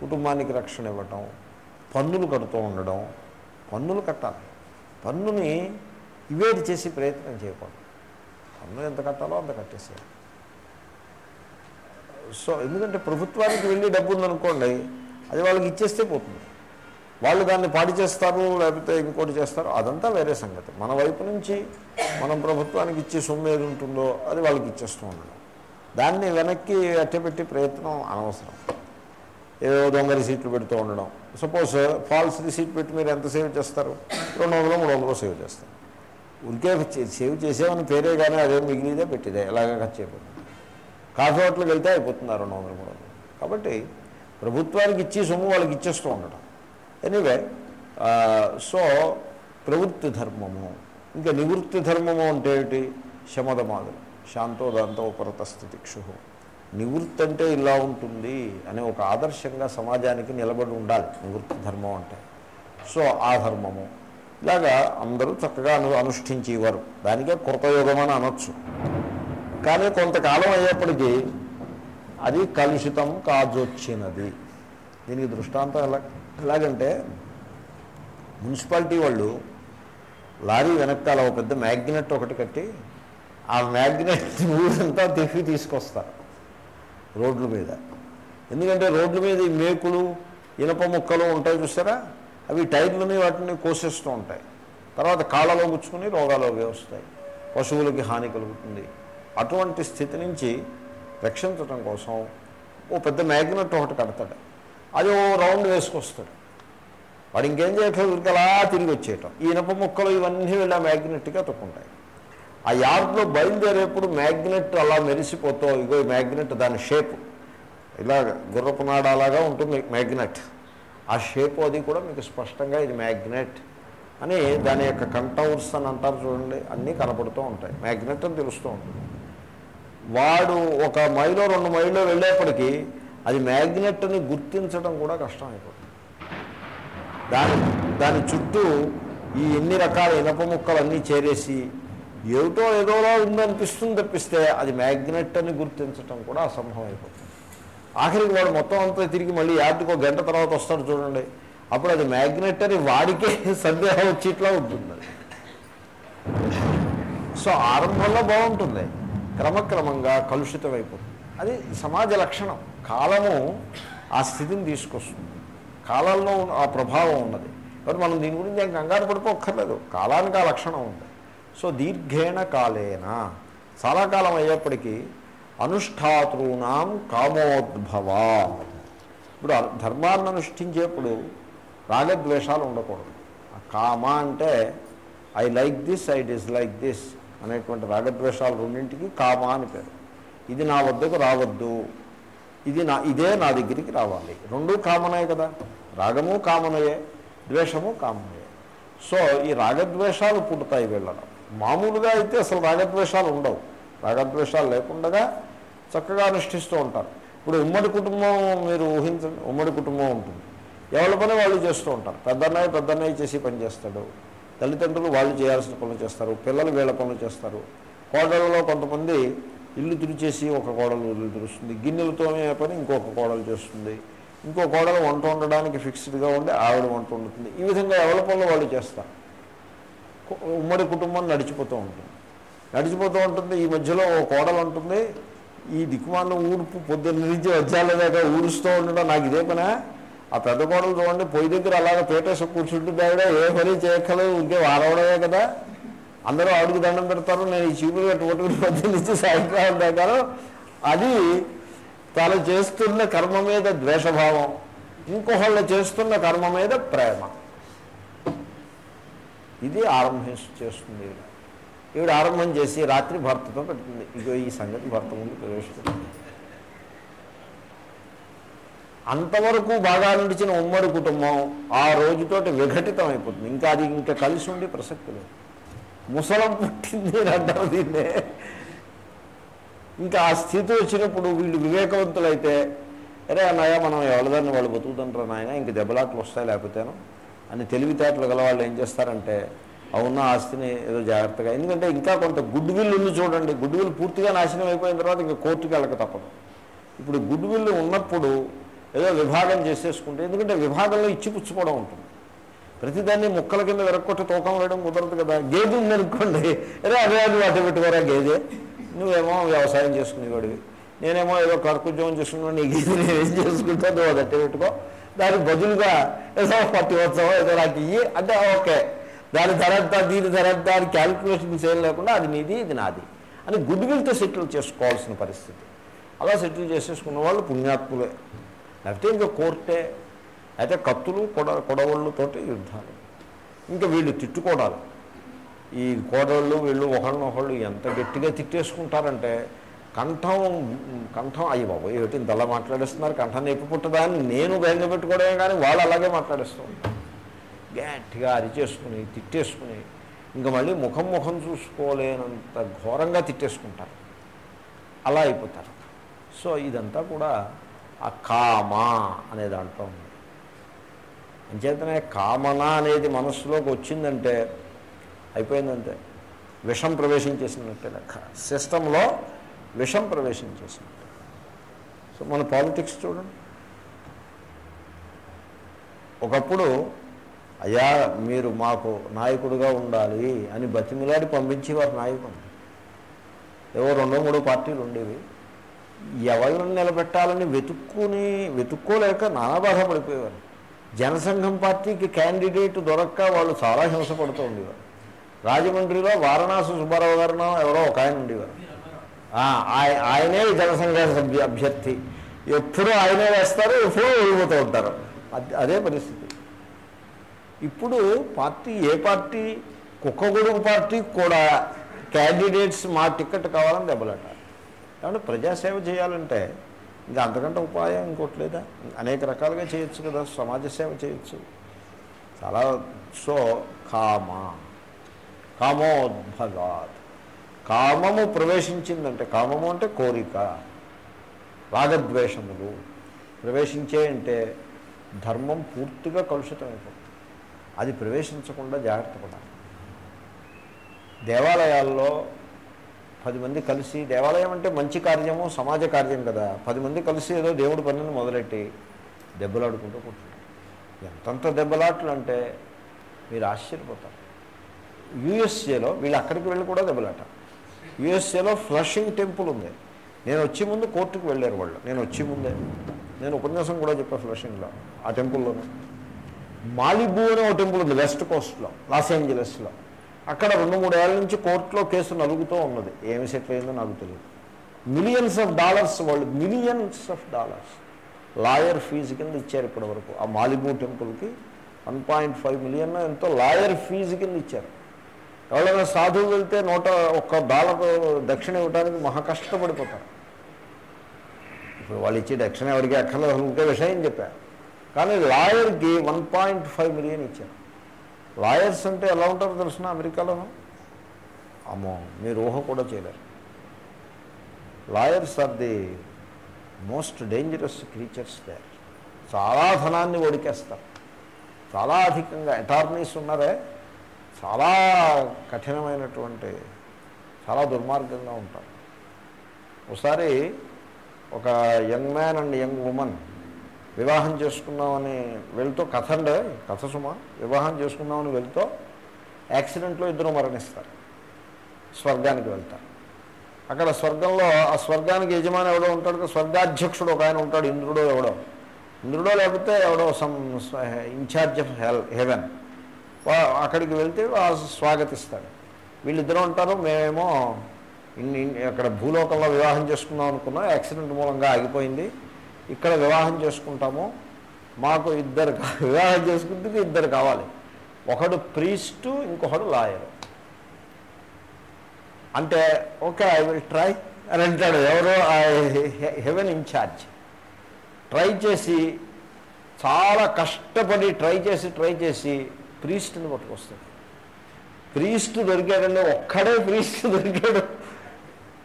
కుటుంబానికి రక్షణ ఇవ్వటం పన్నులు కడుతూ ఉండడం పన్నులు కట్టాలి. పన్నుని ఇవేది చేసి ప్రయత్నం చేయకూడదు. పన్ను ఎంత కట్టాలో అంత కట్టేసేయాలి. సో ఎందుకంటే ప్రభుత్వానికి వెళ్ళి డబ్బు ఉందనుకోండి అది వాళ్ళకి ఇచ్చేస్తే పోతుంది. వాళ్ళు దాన్ని పాడి చేస్తారు లేకపోతే ఇంకోటి చేస్తారు అదంతా వేరే సంగతి. మన వైపు నుంచి మనం ప్రభుత్వానికి ఇచ్చే సొమ్ము ఏది ఉంటుందో అది వాళ్ళకి ఇచ్చేస్తూ ఉండడం. దాన్ని వెనక్కి అట్టపెట్టి ప్రయత్నం అనవసరం. ఏదో దొంగ రిసీట్లు పెడుతూ ఉండడం. సపోజ్ ఫాల్స్ రిసీట్ పెట్టి మీరు ఎంత సేవ్ చేస్తారు? రెండు వందలు మూడు వందలు సేవ్ చేస్తారు. ఉరికే సేవ్ చేసేవని పేరే కానీ అదే మిగిలిదే పెట్టిదే ఎలాగ ఖర్చు అయిపోతుంది? కాఫీ హోటల్కి వెళ్తే అయిపోతుంది రెండు వందలు మూడు వందలు. కాబట్టి ప్రభుత్వానికి ఇచ్చి సొమ్ము వాళ్ళకి ఇచ్చేస్తూ ఉండడం ఎనీవే సో ప్రవృత్తి ధర్మము. ఇంకా నివృత్తి ధర్మము అంటే ఏమిటి? శమదమాదులు శాంతోదాంతో ఉపరత స్థితిక్షు నివృత్తి అంటే ఇలా ఉంటుంది అనే ఒక ఆదర్శంగా సమాజానికి నిలబడి ఉండాలి. నివృత్తి ధర్మం అంటే. సో ఆ ధర్మము. ఇలాగా అందరూ చక్కగా అను అనుష్ఠించేవారు. దానికే కృతయుగం అని అనొచ్చు. కానీ కొంతకాలం అయ్యేప్పటికీ అది కలుషితం కాజొచ్చినది. దీనికి దృష్టాంతం ఎలా ఎలాగంటే మున్సిపాలిటీ వాళ్ళు లారీ వెనకాల ఒక పెద్ద మ్యాగ్నెట్ ఒకటి కట్టి ఆ మ్యాగ్నెట్ ఊరంతా తిప్పి తీసుకొస్తారు. రోడ్ల మీద. ఎందుకంటే రోడ్ల మీద ఈ మేకులు ఇనప ముక్కలు ఉంటాయి చూస్తారా అవి టైర్లని వాటిని కోసేస్తూ ఉంటాయి. తర్వాత కాళ్ళలో గుచ్చుకుని రోగాలు అవి వస్తాయి. పశువులకి హాని కలుగుతుంది. అటువంటి స్థితి నుంచి రక్షించటం కోసం ఓ పెద్ద మ్యాగ్నెట్ ఒకటి కడతాడు. అది ఓ రౌండ్ వేసుకొస్తాడు. వాడు ఇంకేం చేయట్లేదు ఊరికి అలా తిరిగి వచ్చేయటం. ఈ ఇనప ముక్కలు ఇవన్నీ వెళ్ళి ఆ మ్యాగ్నెట్గా తొక్కుంటాయి. ఆ యార్డ్లో బయలుదేరేప్పుడు మ్యాగ్నెట్ అలా మెరిసిపోతూ ఇగో ఈ మ్యాగ్నెట్ దాని షేప్. ఇలా గుర్రపు నాడ అలాగా ఉంటుంది మ్యాగ్నెట్. ఆ షేప్ అది కూడా మీకు స్పష్టంగా ఇది మ్యాగ్నెట్ అని దాని యొక్క కంటౌర్స్ అని అంటారు చూడండి అన్నీ కనపడుతూ ఉంటాయి. మ్యాగ్నెట్ అని తెలుస్తూ ఉంటుంది. వాడు ఒక మైలో రెండు మైల్లో వెళ్ళేప్పటికీ అది మ్యాగ్నెట్ అని గుర్తించడం కూడా కష్టం అయిపోతుంది దాని దాని చుట్టూ ఈ ఎన్ని రకాల ఇనప ముక్కలు అన్నీ చేరేసి ఏమిటో ఏదోలా ఉందనిపిస్తుంది తప్పిస్తే అది మ్యాగ్నెట్ అని గుర్తించటం కూడా అసంభవం అయిపోతుంది. ఆఖరికి వాడు మొత్తం అంతా తిరిగి మళ్ళీ యార్డ్కి ఒక గంట తర్వాత వస్తాడు చూడండి. అప్పుడు అది మ్యాగ్నెట్ అని వాడికే సందేహం వచ్చేట్లా ఉంటుంది సో ఆరంభంలో బాగుంటుంది. క్రమక్రమంగా కలుషితం అయిపోతుంది అది సమాజ లక్షణం. కాలము ఆ స్థితిని తీసుకొస్తుంది. కాలంలో ఉన్న- ఆ ప్రభావం ఉన్నది. కాబట్టి మనం దీని గురించి ఏం కంగారు పడిపోక్కర్లేదు. కాలానికి ఆ లక్షణం ఉంది. సో దీర్ఘేణ కాలేన. చాలా కాలం అయ్యేప్పటికీ అనుష్ఠాతృణాం కామోద్భవా ఇప్పుడు ధర్మాన్ని అనుష్ఠించేప్పుడు రాగద్వేషాలు ఉండకూడదు. కామ అంటే I like this I dislike this అనేటువంటి రాగద్వేషాలు రెండింటికి కామ అని పేరు. ఇది నా వద్దకు రావద్దు. ఇది నా ఇదే నా దగ్గరికి రావాలి. రెండూ కామనే కదా. రాగము కామనయే ద్వేషము కామనయే. సో ఈ రాగద్వేషాలు పుట్టుతాయి వీళ్ళలో. మామూలుగా అయితే అసలు రాగద్వేషాలు ఉండవు. రాగద్వేషాలు లేకుండా చక్కగా అనుష్ఠిస్తూ ఉంటారు. ఇప్పుడు ఉమ్మడి కుటుంబం మీరు ఊహించండి ఉమ్మడి కుటుంబం ఉంటుంది. ఎవరి పని వాళ్ళు చేస్తూ ఉంటారు. పెద్దన్నయ్య పెద్దన్నయ్య చేసి పని చేస్తాడు. తల్లిదండ్రులు వాళ్ళు చేయాల్సిన పనులు చేస్తారు. పిల్లలు వీళ్ళ పనులు చేస్తారు. కోడళ్ళలో కొంతమంది ఇల్లు తుడిచేసి ఒక కోడలు ఇల్లు తుడుస్తుంది. గిన్నెలతోనే పని ఇంకొక కోడలు చేస్తుంది. ఇంకో కోడలు వంట వండడానికి ఫిక్స్డ్గా ఉండి ఆవిడ వంట వండుతుంది. ఈ విధంగా ఎవరి పనులు వాళ్ళు చేస్తారు? ఉమ్మడి కుటుంబం నడిచిపోతూ ఉంటుంది. నడిచిపోతూ ఉంటుంది ఈ మధ్యలో ఓ కోడలు ఉంటుంది ఈ దిక్కుమాలను ఊడుపు పొద్దున్న నుంచి వచ్చాల దాకా ఊడుస్తూ ఉండడం నాకు ఇదే పనా? ఆ పెద్ద కోడలు చూడండి పొయ్యి దగ్గర అలాగే పేటేసి కూర్చుంటుంది ఆవిడ ఏ పని చేయక్కలేదు ఇంకే వారవడమే కదా. అందరూ ఆవిడకి దండం పెడతారు నేను ఈ చీపులు కట్టుకుంటున్న పొద్దున్న నుంచి సాయంకాలం దాకా అది తాను చేస్తున్న కర్మ మీద ద్వేషభావం ఇంకొకళ్ళు చేస్తున్న కర్మ మీద ప్రేమ. ఇది ఆరంభం చేస్తుంది ఈవిడ. ఈవిడ ఆరంభం చేసి రాత్రి భర్తతో పెడుతుంది ఇగో ఈ సంగతి భర్త ముందు ప్రవేశిస్తుంది అంతవరకు బాగా నడిచిన ఉమ్మడి కుటుంబం ఆ రోజుతోటి విఘటితం అయిపోతుంది ఇంకా అది ఇంకా కలిసి ఉండి ప్రసక్తి లేదు. ముసలం పుట్టింది అంటారు దీన్నే. ఇంకా ఆ స్థితి వచ్చినప్పుడు వీళ్ళు వివేకవంతులైతే అరే అన్నయ్య మనం ఎవరిదాన్ని వాళ్ళు బతుకుతుంటారు నాయన? ఇంక దెబ్బలాట్లు వస్తాయి లేకపోతేను? అని తెలివితేటలు గలవాళ్ళు ఏం చేస్తారంటే అవున్న ఆస్తిని ఏదో జాగ్రత్తగా ఎందుకంటే ఇంకా కొంత గుడ్ విల్ ఉంది చూడండి గుడ్ విల్ పూర్తిగా నాశనం అయిపోయిన తర్వాత ఇంకా కోర్టుకి వెళ్ళక తప్పదు. ఇప్పుడు గుడ్ విల్ ఉన్నప్పుడు ఏదో విభాగం చేసేసుకుంటే ఎందుకంటే విభాగంలో ఇచ్చిపుచ్చుకోవడం ఉంటుంది. ప్రతిదాన్ని ముక్కల కింద వెరక్కొట్టి తూకం వేయడం కుదరదు కదా. గేదె ఉందనుకోండి అరే అదే అది వాటి పెట్టుకోరా గేదె? నువ్వేమో వ్యవసాయం చేసుకునేవాడివి. నేనేమో ఏదో క్లర్క్ ఉద్యోగం చేసుకున్నాను నీ గేదె నేనేం చేసుకుంటా నువ్వు అది అట్టే పెట్టుకో. దానికి బదులుగా ఏదో పట్టి వచ్చావో ఏదో నాకు ఇయ్యి అంటే ఓకే దాని ధర ఎంత దీని ధర ఎంత అని క్యాల్కులేషన్స్ ఏం లేకుండా అది నీది ఇది నాది అని గుడ్ విల్తో సెటిల్ చేసుకోవాల్సిన పరిస్థితి అలా సెటిల్ చేసేసుకున్న వాళ్ళు పుణ్యాత్ములే. లేకపోతే ఇంకా కోర్టే అయితే కత్తులు కొడ కొడవళ్ళుతోటి యుద్ధాలు. ఇంకా వీళ్ళు తిట్టుకోవడాలు ఈ కోడళ్ళు వీళ్ళు ఒకళ్ళనొకళ్ళు ఎంత గట్టిగా తిట్టేసుకుంటారంటే కంఠం కంఠం అయ్యి బాబు ఏమిటి ఇంతలా మాట్లాడేస్తున్నారు కంఠం నొప్పి పుట్టదా అని నేను బెంగ పెట్టుకోవడమే కానీ వాళ్ళు అలాగే మాట్లాడేస్తూ ఉంటారు. గట్టిగా అరిచేసుకుని తిట్టేసుకుని ఇంకా మళ్ళీ ముఖం ముఖం చూసుకోలేనంత ఘోరంగా తిట్టేసుకుంటారు. అలా అయిపోతారు. సో ఇదంతా కూడా ఆ కామ అనే దాంట్లో ఉంది. అంచేతనే కామన అనేది మనస్సులోకి వచ్చిందంటే అయిపోయిందంటే విషం ప్రవేశించేసినట్టే లెక్క. సిస్టంలో విషం ప్రవేశం చేసింది. సో మన పాలిటిక్స్ చూడండి. ఒకప్పుడు అయ్యా మీరు మాకు నాయకుడిగా ఉండాలి అని బతిమిలాడి పంపించేవారు నాయకుడు ఏవో రెండో మూడో పార్టీలు ఉండేవి. ఎవరిని నిలబెట్టాలని వెతుక్కుని వెతుక్కోలేక నానా బాధపడిపోయేవారు. జనసంఘం పార్టీకి క్యాండిడేట్ దొరక్క వాళ్ళు చాలా హింసపడుతూ ఉండేవారు. రాజమండ్రిలో వారణాసి సుబ్బారావు గారినో ఎవరో ఒక ఆయన ఉండేవారు. ఆయనే జనసంఘ సభ్య అభ్యర్థి. ఎప్పుడూ ఆయనే వేస్తారు ఎప్పుడూ వెళ్ళిపోతూ ఉంటారు. అదే పరిస్థితి. ఇప్పుడు పార్టీ ఏ పార్టీ కుక్కగొడుగు పార్టీ కూడా క్యాండిడేట్స్ మా టికెట్ కావాలని దెబ్బలాట. కాబట్టి ప్రజాసేవ చేయాలంటే ఇంకా అంతకంటే ఉపాయం ఇంకోటి లేదా? అనేక రకాలుగా చేయొచ్చు కదా సమాజ సేవ చేయొచ్చు. చాలా సో కామ. కామోద్భగాత్. కామము ప్రవేశించిందంటే కామము అంటే కోరిక రాగద్వేషములు. ప్రవేశించే అంటే ధర్మం పూర్తిగా కలుషితమైపోతుంది. అది ప్రవేశించకుండా జాగ్రత్త పడాలి. దేవాలయాల్లో పది మంది కలిసి దేవాలయం అంటే మంచి కార్యము సమాజ కార్యం కదా. పది మంది కలిసి ఏదో దేవుడి పనిని మొదలెట్టి దెబ్బలాడుకుంటూ కూర్చుంటారు. ఎంతంత దెబ్బలాట్లు అంటే మీరు ఆశ్చర్యపోతారు. యుఎస్ఏలో వీళ్ళు అక్కడికి వెళ్ళి కూడా దెబ్బలాట. యుఎస్ఏలో ఫ్లషింగ్ టెంపుల్ ఉంది. నేను వచ్చే ముందు కోర్టుకు వెళ్ళారు వాళ్ళు. నేను వచ్చే ముందే. నేను ఉపన్యాసం కూడా చెప్పాను ఫ్లషింగ్లో ఆ టెంపుల్లోనే. మాలిబూ అనే ఒక టెంపుల్ ఉంది వెస్ట్ కోస్ట్లో లాస్ ఏంజలస్లో. అక్కడ రెండు మూడు ఏళ్ళ నుంచి కోర్టులో కేసు నలుగుతూ ఉన్నది. ఏమి సెటిల్ అయిందో నాకు తెలియదు మిలియన్స్ ఆఫ్ డాలర్స్ వాళ్ళు millions of dollars lawyer fee కింద ఇచ్చారు ఇప్పటి వరకు. ఆ మాలిబూ టెంపుల్కి వన్ పాయింట్ ఫైవ్ మిలియన్ ఎంతో లాయర్ ఫీజు కింద ఇచ్చారు. ఎవరైనా సాధువు వెళ్తే నూట ఒక్క డాలర్ దక్షిణ ఇవ్వడానికి మహా కష్టపడిపోతారు. ఇప్పుడు వాళ్ళు ఇచ్చే దక్షిణ ఎవరికి అక్కర్లేదు ఇంకే విషయం చెప్పారు. కానీ లాయర్కి వన్ పాయింట్ ఫైవ్ మిలియన్ ఇచ్చారు. లాయర్స్ అంటే ఎలా ఉంటారో తెలిసిన అమెరికాలో? అమ్మో మీరు ఊహ కూడా చేయలేరు. Lawyers are the most dangerous creatures there చాలా ధనాన్ని ఒడికేస్తారు. చాలా అధికంగా అటార్నీస్ ఉన్నారే చాలా కఠినమైనటువంటి చాలా దుర్మార్గంగా ఉంటారు. ఒకసారి ఒక young man and young woman వివాహం చేసుకున్నామని వెళ్తూ కథ అండే కథ సుమ వివాహం చేసుకుందామని వెళ్తూ యాక్సిడెంట్లో ఇద్దరు మరణిస్తారు. స్వర్గానికి వెళ్తారు. అక్కడ స్వర్గంలో ఆ స్వర్గానికి యజమాని ఎవడో ఉంటాడు స్వర్గాధ్యక్షుడు ఒక ఆయన ఉంటాడు ఇంద్రుడో ఎవడో. ఇంద్రుడో లేకపోతే ఎవడో some in charge of hell heaven. అక్కడికి వెళ్తే స్వాగతిస్తాడు వీళ్ళిద్దరూ ఉంటారు మేమేమో ఇన్ని అక్కడ భూలోకంలో వివాహం చేసుకుందాం అనుకున్నాం యాక్సిడెంట్ మూలంగా ఆగిపోయింది. ఇక్కడ వివాహం చేసుకుంటాము. మాకు ఇద్దరు వివాహం చేసుకుంటే ఇద్దరు కావాలి. ఒకడు ప్రీస్టు ఇంకొకడు లాయరు. అంటే ఓకే ఐ విల్ ట్రై అని అంటాడు. ఎవరో హెవెన్ ఇన్ఛార్జ్ ట్రై చేసి చాలా కష్టపడి ట్రై చేసి ట్రై చేసి ప్రీస్ట్ని పట్టుకొస్తాడు ప్రీస్ట్ దొరికాడండి ఒక్కడే ప్రీస్ట్ దొరికాడు.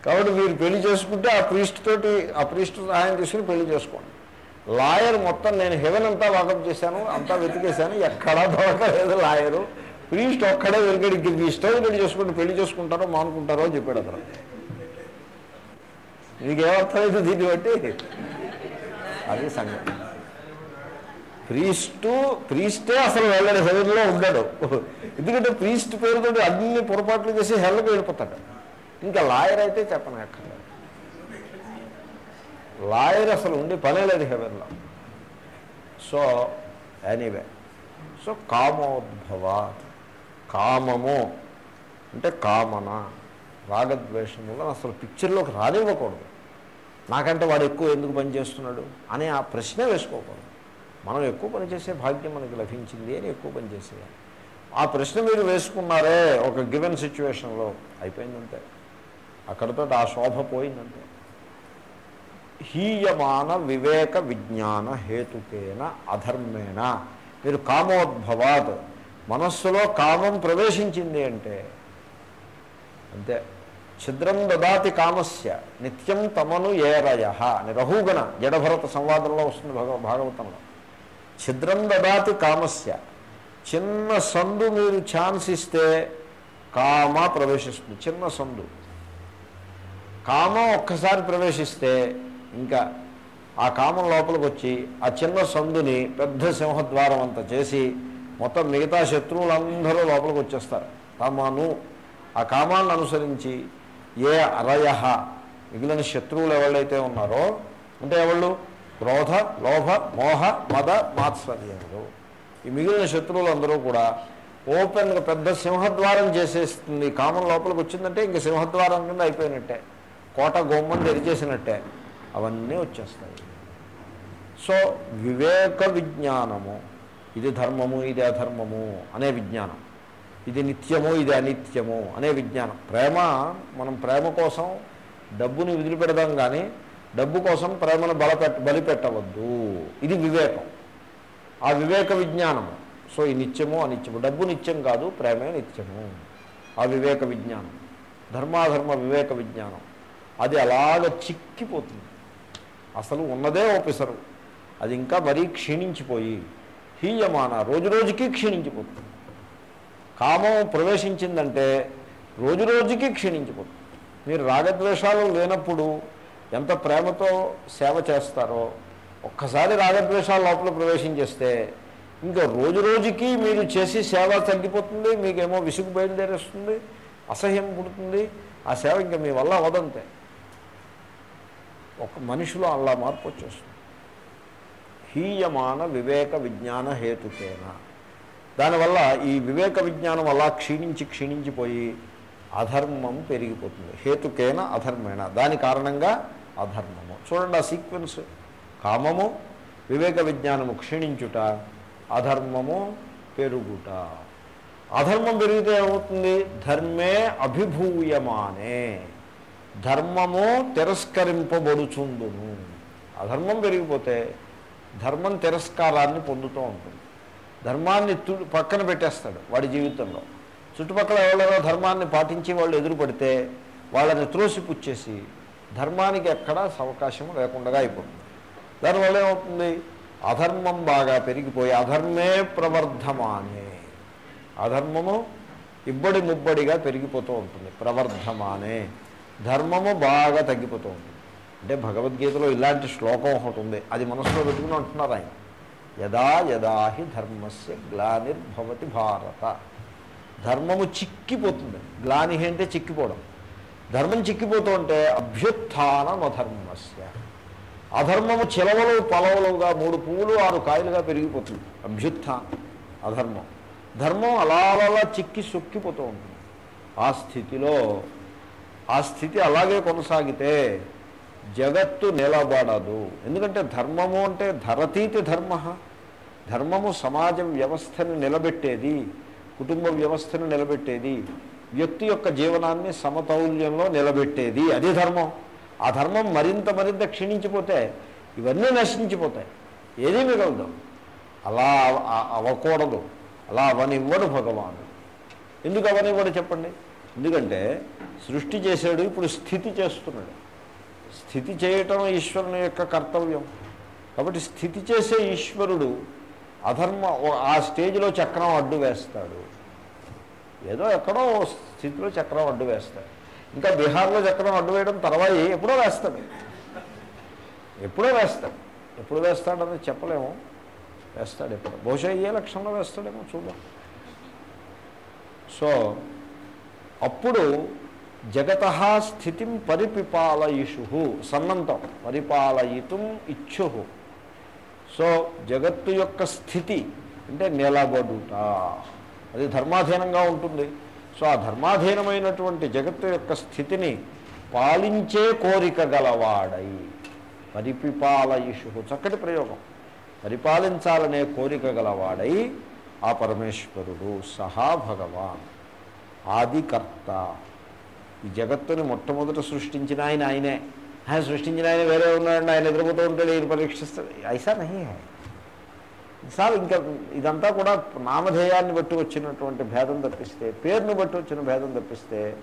కాబట్టి మీరు పెళ్ళి చేసుకుంటే ఆ ప్రీస్ట్ తోటి ఆ ప్రీస్ట్ సహాయం తీసుకుని పెళ్ళి చేసుకోండి. లాయర్ మొత్తం నేను హెవెన్ అంతా వాకప్ చేశాను అంతా వెతికేశాను ఎక్కడా దొరకలేదు లాయరు. ప్రీస్ట్ ఒక్కడే దొరికాడు ఇంక మీ ఇష్టం పెళ్ళి చేసుకుంటే పెళ్ళి చేసుకుంటారో మానుకుంటారో అని చెప్పాడు అతను. మీకేమర్థమైంది దీన్ని బట్టి? అది సంగతి. ప్రీస్టు ప్రీస్టే అసలు వెళ్ళని హెవెన్లో ఉండడు. ఎందుకంటే ప్రీస్ట్ పేరుతో అన్ని పొరపాట్లు చేసి హెల్కి వెళ్ళిపోతాడు. ఇంకా లాయర్ అయితే చెప్పను అక్కర్లేదు లాయర్ అసలు ఉండి పనే లేదు హెవెన్లో. సో ఎనీవే సో కామోద్భవ కామము అంటే కామన రాగద్వేషములను అసలు పిక్చర్లోకి రానివ్వకూడదు. నాకంటే వాడు ఎక్కువ ఎందుకు పని చేస్తున్నాడు అనే ఆ ప్రశ్నే వేసుకోకూడదు. మనం ఎక్కువ పనిచేసే భాగ్యం మనకి లభించింది అని ఎక్కువ పనిచేసేయాలి ఆ ప్రశ్న మీరు వేసుకున్నారే ఒక గివెన్ సిచ్యువేషన్లో అయిపోయిందంతే. అక్కడితో ఆ శోభ పోయిందంతే. హీయమాన వివేక విజ్ఞాన హేతుకేన అధర్మేణ. మీరు కామోద్భవాత్. మనస్సులో కామం ప్రవేశించింది అంటే అంతే. ఛిద్రం దదాతి కామస్య. నిత్యం తమను ఏరయ అని రహుగణ జడభరత సంవాదంలో వస్తుంది భగవ భాగవతంలో. ఛిద్రం దదాతి కామస్య. చిన్న సందు మీరు ఛాన్స్ ఇస్తే కామ ప్రవేశిస్తుంది. చిన్న సందు. కామం ఒక్కసారి ప్రవేశిస్తే ఇంకా ఆ కామం లోపలికి వచ్చి ఆ చిన్న సందుని పెద్ద సింహద్వారం అంత చేసి మొత్తం మిగతా శత్రువులందరూ లోపలికి వచ్చేస్తారు కామాను ఆ కామాన్ని అనుసరించి ఏ అరయ మిగిలిన శత్రువులు ఎవరైతే ఉన్నారో అంటే ఎవళ్ళు? క్రోధ లోభ మోహ మద మాత్సర్యములు ఈ మిగిలిన శత్రువులందరూ కూడా ఓపెన్గా పెద్ద సింహద్వారం చేసేస్తుంది. కామన్ లోపలికి వచ్చిందంటే ఇంక సింహద్వారం కింద అయిపోయినట్టే. కోట గోమ్మని తెరిచేసినట్టే అవన్నీ వచ్చేస్తాయి. సో వివేక విజ్ఞానము ఇది ధర్మము ఇది అధర్మము అనే విజ్ఞానం. ఇది నిత్యము ఇది అనిత్యము అనే విజ్ఞానం. ప్రేమ మనం ప్రేమ కోసం డబ్బుని వదిలిపెడదాం కానీ డబ్బు కోసం ప్రేమను బలపెట్ట బలిపెట్టవద్దు ఇది వివేకం. ఆ వివేక విజ్ఞానము సో ఈ నిత్యము అనిత్యము. డబ్బు నిత్యం కాదు ప్రేమే నిత్యము. ఆ వివేక విజ్ఞానం. ధర్మాధర్మ వివేక విజ్ఞానం. అది అలాగ చిక్కిపోతుంది. అసలు ఉన్నదే ఓపెసరు. అది ఇంకా మరీ క్షీణించిపోయి హీయమాన రోజు రోజుకి క్షీణించిపోతుంది. కామం ప్రవేశించిందంటే రోజు రోజుకి క్షీణించిపోతుంది. మీరు రాగద్వేషాలు లేనప్పుడు ఎంత ప్రేమతో సేవ చేస్తారో ఒక్కసారి రాగద్వేషాల లోపల ప్రవేశించేస్తే ఇంకా రోజు రోజుకి మీరు చేసి సేవ తగ్గిపోతుంది మీకేమో విసుగు బయలుదేరేస్తుంది అసహ్యం పుడుతుంది ఆ సేవ ఇంకా మీ వల్ల అవదంతే ఒక మనిషిలో అలా మార్పు వచ్చేస్తుంది. హీయమాన వివేక విజ్ఞాన హేతుకేన. దానివల్ల ఈ వివేక విజ్ఞానం అలా క్షీణించి క్షీణించిపోయి అధర్మం పెరిగిపోతుంది. హేతుకేన అధర్మేణ. దాని కారణంగా అధర్మము చూడండి ఆ సీక్వెన్స్. కామము వివేక విజ్ఞానము క్షీణించుట అధర్మము పెరుగుట. అధర్మం పెరిగితే ఏమవుతుంది? ధర్మే అభిభూయమానే. ధర్మము తిరస్కరింపబడుచుందును అధర్మం పెరిగిపోతే ధర్మం తిరస్కారాన్ని పొందుతూ ఉంటుంది. ధర్మాన్ని పక్కన పెట్టేస్తాడు వాడి జీవితంలో. చుట్టుపక్కల ఎవరైనా ధర్మాన్ని పాటించి వాళ్ళు ఎదురుపడితే వాళ్ళని త్రోసిపుచ్చేసి ధర్మానికి ఎక్కడా అవకాశం లేకుండా అయిపోతుంది. దానివల్ల ఏమవుతుంది? అధర్మం బాగా పెరిగిపోయి అధర్మే ప్రవర్ధమానే. అధర్మము ఇబ్బడి ముబ్బడిగా పెరిగిపోతూ ఉంటుంది. ప్రవర్ధమానే. ధర్మము బాగా తగ్గిపోతూ ఉంటుంది. అంటే భగవద్గీతలో ఇలాంటి శ్లోకం ఒకటి ఉంది. అది మనసులో పెట్టుకుని అంటున్నారు ఆయన. యదా యదాహి ధర్మస్య గ్లానిర్భవతి భారత. ధర్మము చిక్కిపోతుంది. గ్లాని అంటే చిక్కిపోవడం. ధర్మం చిక్కిపోతూ ఉంటే అభ్యుత్థానం అధర్మస్య అధర్మము చిలవలు పొలవలుగా మూడు పువ్వులు ఆరు కాయలుగా పెరిగిపోతుంది. అభ్యుత్థానం అధర్మం. ధర్మం అలా అలా చిక్కి సొక్కిపోతూ ఉంటుంది. ఆ స్థితిలో ఆ స్థితి అలాగే కొనసాగితే జగత్తు నిలబడదు. ఎందుకంటే ధర్మము అంటే ధరతీతి ధర్మ. ధర్మము సమాజం వ్యవస్థను నిలబెట్టేది కుటుంబ వ్యవస్థను నిలబెట్టేది వ్యక్తి యొక్క జీవనాన్ని సమతౌల్యంలో నిలబెట్టేది. అది ధర్మం. ఆ ధర్మం మరింత మరింత క్షీణించిపోతే ఇవన్నీ నశించిపోతాయి. ఏదీ మిగలదు. అలా అవ్వకూడదు అలా అవనివ్వడు భగవాను ఎందుకు అవనివ్వడు చెప్పండి? ఎందుకంటే సృష్టి చేశాడు ఇప్పుడు స్థితి చేస్తున్నాడు. స్థితి చేయటం ఈశ్వరుని యొక్క కర్తవ్యం. కాబట్టి స్థితి చేసే ఈశ్వరుడు అధర్మ ఆ స్టేజ్లో చక్రం అడ్డు వేస్తాడు. ఏదో ఎక్కడో స్థితిలో చక్రం అడ్డు వేస్తాడు ఇంకా బీహార్లో చక్రం అడ్డు వేయడం తర్వాత ఎప్పుడో వేస్తాడు ఎప్పుడో వేస్తాడు ఎప్పుడు వేస్తాడని చెప్పలేము. వేస్తాడు ఎప్పుడు. బహుశా ఏ లక్షణంలో వేస్తాడేమో చూద్దాం. సో అప్పుడు జగత స్థితిం పరిపిపాలయిషు సన్నంతం. పరిపాలయితం ఇచ్చు. సో జగత్తు యొక్క స్థితి అంటే నిలబడుట. అది ధర్మాధీనంగా ఉంటుంది. సో ఆ ధర్మాధీనమైనటువంటి జగత్తు యొక్క స్థితిని పాలించే కోరిక గలవాడై పరిపిపాలయుషు చక్కటి ప్రయోగం. పరిపాలించాలనే కోరిక గలవాడై ఆ పరమేశ్వరుడు సహా భగవాన్ ఆదికర్త. ఈ జగత్తుని మొట్టమొదట సృష్టించిన ఆయన ఆయనే. ఆయన సృష్టించిన ఆయన వేరే ఉన్నాడు ఆయన ఎదురుపోతూ ఉంటాడు ఈయన పరీక్షిస్తాడు. ఐసా నహి హై. సార్ ఇంకా ఇదంతా కూడా నామధేయాన్ని బట్టి వచ్చినటువంటి భేదం తప్పిస్తే పేరును బట్టి వచ్చిన భేదం తప్పిస్తే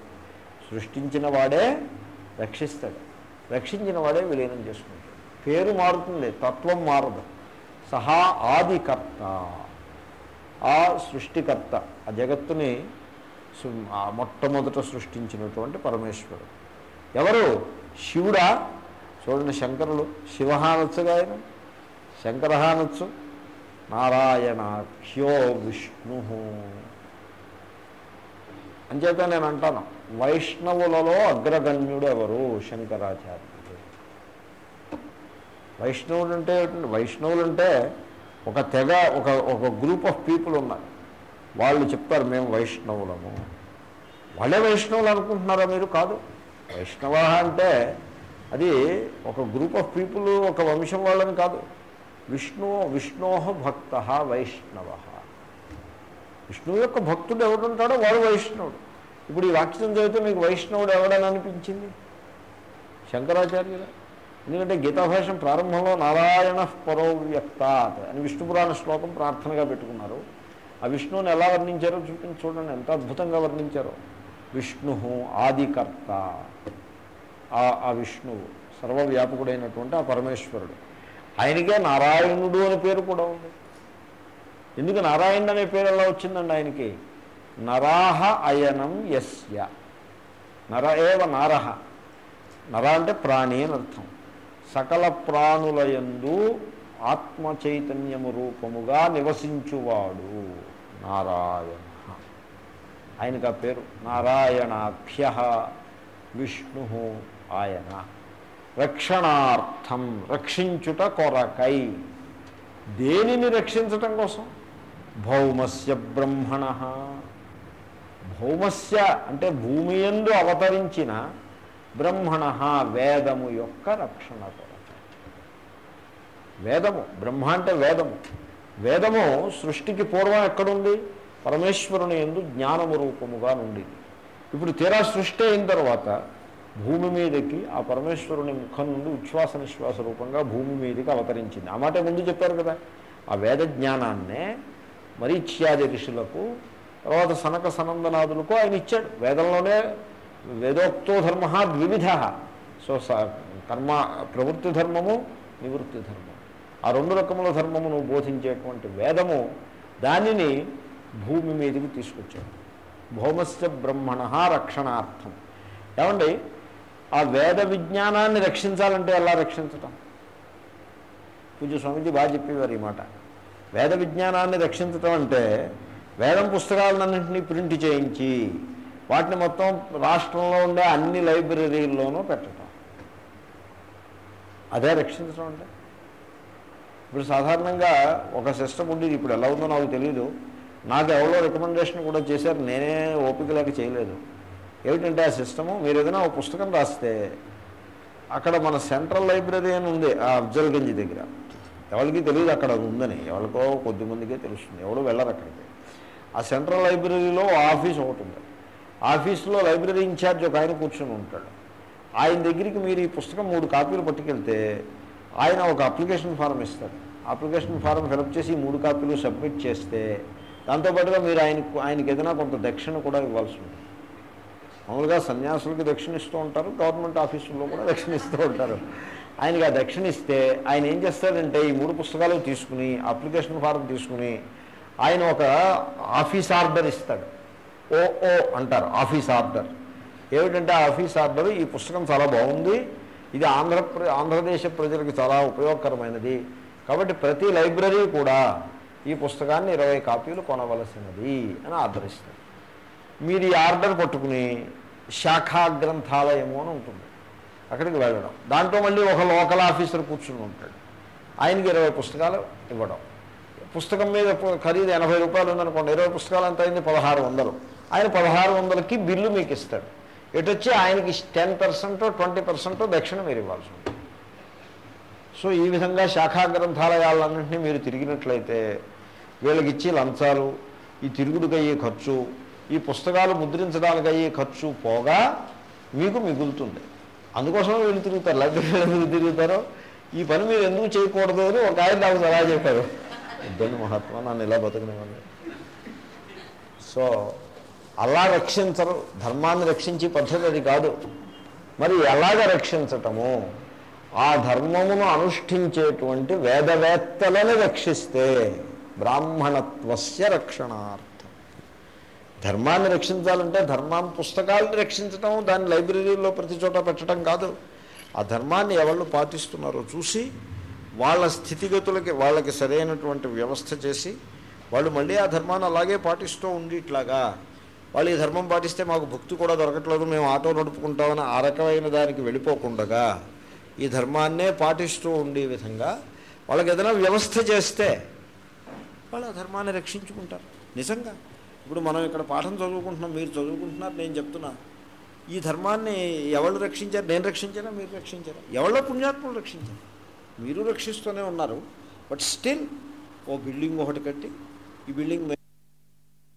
సృష్టించిన వాడే రక్షిస్తాడు. రక్షించిన వాడే విలీనం చేసుకుంటాడు. పేరు మారుతుంది తత్వం మారదు. సహా ఆదికర్త ఆ సృష్టికర్త ఆ జగత్తుని మొట్టమొదట సృష్టించినటువంటి పరమేశ్వరుడు. ఎవరు? శివుడా. చూడండి శంకరుడు శివ అనొచ్చుగా ఆయన. శంకర అనొచ్చు నారాయణాఖ్యో విష్ణు. అంచేత నేను అంటాను వైష్ణవులలో అగ్రగణ్యుడు ఎవరు? శంకరాచార్యుడు వైష్ణవుడు అంటే వైష్ణవులు అంటే ఒక తెగ ఒక ఒక గ్రూప్ ఆఫ్ పీపుల్ ఉన్నారు. వాళ్ళు చెప్తారు మేము వైష్ణవులము. వాళ్ళే వైష్ణవులు అనుకుంటున్నారా మీరు? కాదు. వైష్ణవ అంటే అది ఒక గ్రూప్ ఆఫ్ పీపుల్ ఒక వంశం వాళ్ళని కాదు. విష్ణు విష్ణోహ భక్త వైష్ణవ. విష్ణువు యొక్క భక్తుడు ఎవడుంటాడో వాడు వైష్ణవుడు. ఇప్పుడు ఈ వాక్యం చదివితే మీకు వైష్ణవుడు ఎవడని అనిపించింది? శంకరాచార్యుల. ఎందుకంటే గీతాభాషం ప్రారంభంలో నారాయణ పరో వ్యక్తాత్ అని విష్ణు పురాణ శ్లోకం ప్రార్థనగా పెట్టుకున్నారు. ఆ విష్ణువుని ఎలా వర్ణించారో చూపించి చూడండి ఎంత అద్భుతంగా వర్ణించారో. విష్ణు ఆదికర్త. ఆ ఆ విష్ణువు సర్వవ్యాపకుడైనటువంటి ఆ పరమేశ్వరుడు. ఆయనకే నారాయణుడు అనే పేరు కూడా ఉంది. ఎందుకు నారాయణుడు అనే పేరు ఎలా వచ్చిందండి ఆయనకి? నరాహ అయనం యస్య. నర ఏవ నారహ. నర అంటే ప్రాణి అని అర్థం. సకల ప్రాణులయందు ఆత్మ చైతన్యము రూపముగా నివసించువాడు. నారాయణ. ఆయనకు ఆ పేరు. నారాయణాఖ్య విష్ణు. ఆయన. రక్షణార్థం రక్షించుట కొరకై. దేనిని రక్షించటం కోసం? భౌమస్య బ్రహ్మణ. భౌమస్య అంటే భూమి యందు అవతరించిన బ్రహ్మణ వేదము యొక్క రక్షణ కొరకు. వేదము బ్రహ్మ అంటే వేదము. వేదము సృష్టికి పూర్వం ఎక్కడుంది? పరమేశ్వరుని ఎందు జ్ఞానము రూపముగా నుండి ఇప్పుడు తీరా సృష్టి అయిన తర్వాత భూమి మీదకి ఆ పరమేశ్వరుని ముఖం నుండి ఉచ్ఛ్వాస నిశ్వాస రూపంగా భూమి మీదకి అవతరించింది. ఆ మాట ముందు చెప్పారు కదా. ఆ వేద జ్ఞానాన్నే మరీచ్యాది ఋషులకు తర్వాత సనక సనందనాదులకు ఆయన ఇచ్చాడు. వేదంలోనే వేదోక్తో ధర్మ ద్వివిధ. సో స కర్మ ప్రవృత్తి ధర్మము నివృత్తి ధర్మము. ఆ రెండు రకముల ధర్మమును బోధించేటువంటి వేదము దానిని భూమి మీదకి తీసుకొచ్చాడు. భౌమస్య బ్రహ్మణ రక్షణార్థం. ఏమండి? ఆ వేద విజ్ఞానాన్ని రక్షించాలంటే ఎలా రక్షించటం? పూజ స్వామీజీ బాగా చెప్పేవారు ఈ మాట. వేద విజ్ఞానాన్ని రక్షించటం అంటే వేదం పుస్తకాలన్నింటినీ ప్రింట్ చేయించి వాటిని మొత్తం రాష్ట్రంలో ఉండే అన్ని లైబ్రరీల్లోనూ పెట్టడం అదే రక్షించడం అంటే. ఇప్పుడు సాధారణంగా ఒక సిస్టమ్ ఉండేది ఇప్పుడు ఎలా ఉందో నాకు తెలియదు నాకు ఎవరో రికమెండేషన్ కూడా చేశారు నేనే ఓపిక లేక చేయలేదు. ఏమిటంటే ఆ సిస్టము? మీరు ఏదైనా ఒక పుస్తకం రాస్తే అక్కడ మన సెంట్రల్ లైబ్రరీ అని ఉంది ఆ అఫ్జల్గంజ్ దగ్గర. ఎవరికి తెలియదు అక్కడ ఉందని. ఎవరికో కొద్దిమందికే తెలుస్తుంది. ఎవరు వెళ్ళరు అక్కడికి. ఆ సెంట్రల్ లైబ్రరీలో ఆఫీస్ ఒకటి ఉంది. ఆఫీస్లో లైబ్రరీ ఇన్ఛార్జ్ ఒక ఆయన కూర్చొని ఉంటాడు. ఆయన దగ్గరికి మీరు ఈ పుస్తకం మూడు కాపీలు పట్టుకెళ్తే ఆయన ఒక అప్లికేషన్ ఫారం ఇస్తారు. అప్లికేషన్ ఫారం ఫిలప్ చేసి మూడు కాపీలు సబ్మిట్ చేస్తే దాంతోపాటుగా మీరు ఆయనకు ఆయనకి ఏదైనా కొంత దక్షిణ కూడా ఇవ్వాల్సి ఉంటుంది. మామూలుగా సన్యాసులకి దక్షిణ ఇస్తూ ఉంటారు గవర్నమెంట్ ఆఫీసుల్లో కూడా దక్షిణ ఇస్తూ ఉంటారు. ఆయనకి ఆ దక్షిణ ఇస్తే ఆయన ఏం చేస్తాడంటే ఈ మూడు పుస్తకాలు తీసుకుని అప్లికేషన్ ఫారం తీసుకుని ఆయన ఒక ఆఫీస్ ఆర్డర్ ఇస్తాడు. ఓ ఓ అంటారు ఆఫీస్ ఆర్డర్. ఏమిటంటే ఆ ఆఫీస్ ఆర్డర్ ఈ పుస్తకం చాలా బాగుంది. ఇది ఆంధ్ర ఆంధ్రదేశ ప్రజలకు చాలా ఉపయోగకరమైనది. కాబట్టి ప్రతి లైబ్రరీ కూడా ఈ పుస్తకాన్ని ఇరవై కాపీలు కొనవలసినది అని ఆర్డర్ మీరు ఈ ఆర్డర్ పట్టుకుని శాఖా గ్రంథాలయము అని ఉంటుంది. అక్కడికి వెళ్ళడం. దాంట్లో మళ్ళీ ఒక లోకల్ ఆఫీసర్ కూర్చుని ఉంటాడు. ఆయనకి ఇరవై పుస్తకాలు ఇవ్వడం. పుస్తకం మీద ఖరీదు ఎనభై రూపాయలు ఉందనుకోండి ఇరవై పుస్తకాలు ఎంత అయింది? పదహారు వందలు. ఆయన పదహారు వందలకి బిల్లు మీకు ఇస్తాడు. ఎటు వచ్చి ఆయనకి టెన్ పర్సెంట్ ట్వంటీ పర్సెంట్ దక్షిణ మీరు ఇవ్వాల్సి ఉంటుంది. సో ఈ విధంగా శాఖా గ్రంథాలయాలన్నింటినీ మీరు తిరిగినట్లయితే వీళ్ళకి ఇచ్చి లంచాలు ఈ తిరుగుడుకు అయ్యే ఖర్చు ఈ పుస్తకాలు ముద్రించడానికి అయ్యే ఖర్చు పోగా మీకు మిగులుతుంది. అందుకోసం వీళ్ళు తిరుగుతారు. లైబ్రరీ ఎందుకు తిరుగుతారో? ఈ పని మీరు ఎందుకు చేయకూడదు అని ఒక ఆయన నాకు సలహా చెప్పారు. ఇద్దరు మహాత్మా నన్ను ఇలా బతకనివ్వండి? సో అలా రక్షించరు. ధర్మాన్ని రక్షించే పద్ధతి అది కాదు. మరి ఎలాగ రక్షించటము? ఆ ధర్మమును అనుష్ఠించేటువంటి వేదవేత్తలను రక్షిస్తే బ్రాహ్మణత్వస్య రక్షణార్థం. ధర్మాన్ని రక్షించాలంటే ధర్మాన్ని పుస్తకాలను రక్షించడం దాన్ని లైబ్రరీలో ప్రతి చోట పెట్టడం కాదు. ఆ ధర్మాన్ని ఎవళ్ళు పాటిస్తున్నారో చూసి వాళ్ళ స్థితిగతులకి వాళ్ళకి సరైనటువంటి వ్యవస్థ చేసి వాళ్ళు మళ్ళీ ఆ ధర్మాన్ని అలాగే పాటిస్తూ ఉండేట్లాగా వాళ్ళు ఈ ధర్మం పాటిస్తే మాకు భక్తి కూడా దొరకట్లేదు మేము ఆటో నడుపుకుంటామని ఆ రకమైన దానికి వెళ్ళిపోకుండగా ఈ ధర్మాన్నే పాటిస్తూ ఉండే విధంగా వాళ్ళకి ఏదైనా వ్యవస్థ చేస్తే వాళ్ళు ఆ ధర్మాన్ని రక్షించుకుంటారు. నిజంగా. ఇప్పుడు మనం ఇక్కడ పాఠం చదువుకుంటున్నాం మీరు చదువుకుంటున్నారు నేను చెప్తున్నా. ఈ ధర్మాన్ని ఎవరు రక్షించారు? నేను రక్షించారా మీరు రక్షించారా? ఎవరో పుణ్యాత్ములు రక్షించారు? మీరు రక్షిస్తూనే ఉన్నారు. బట్ స్టిల్ ఓ బిల్డింగ్ ఒకటి కట్టి ఈ బిల్డింగ్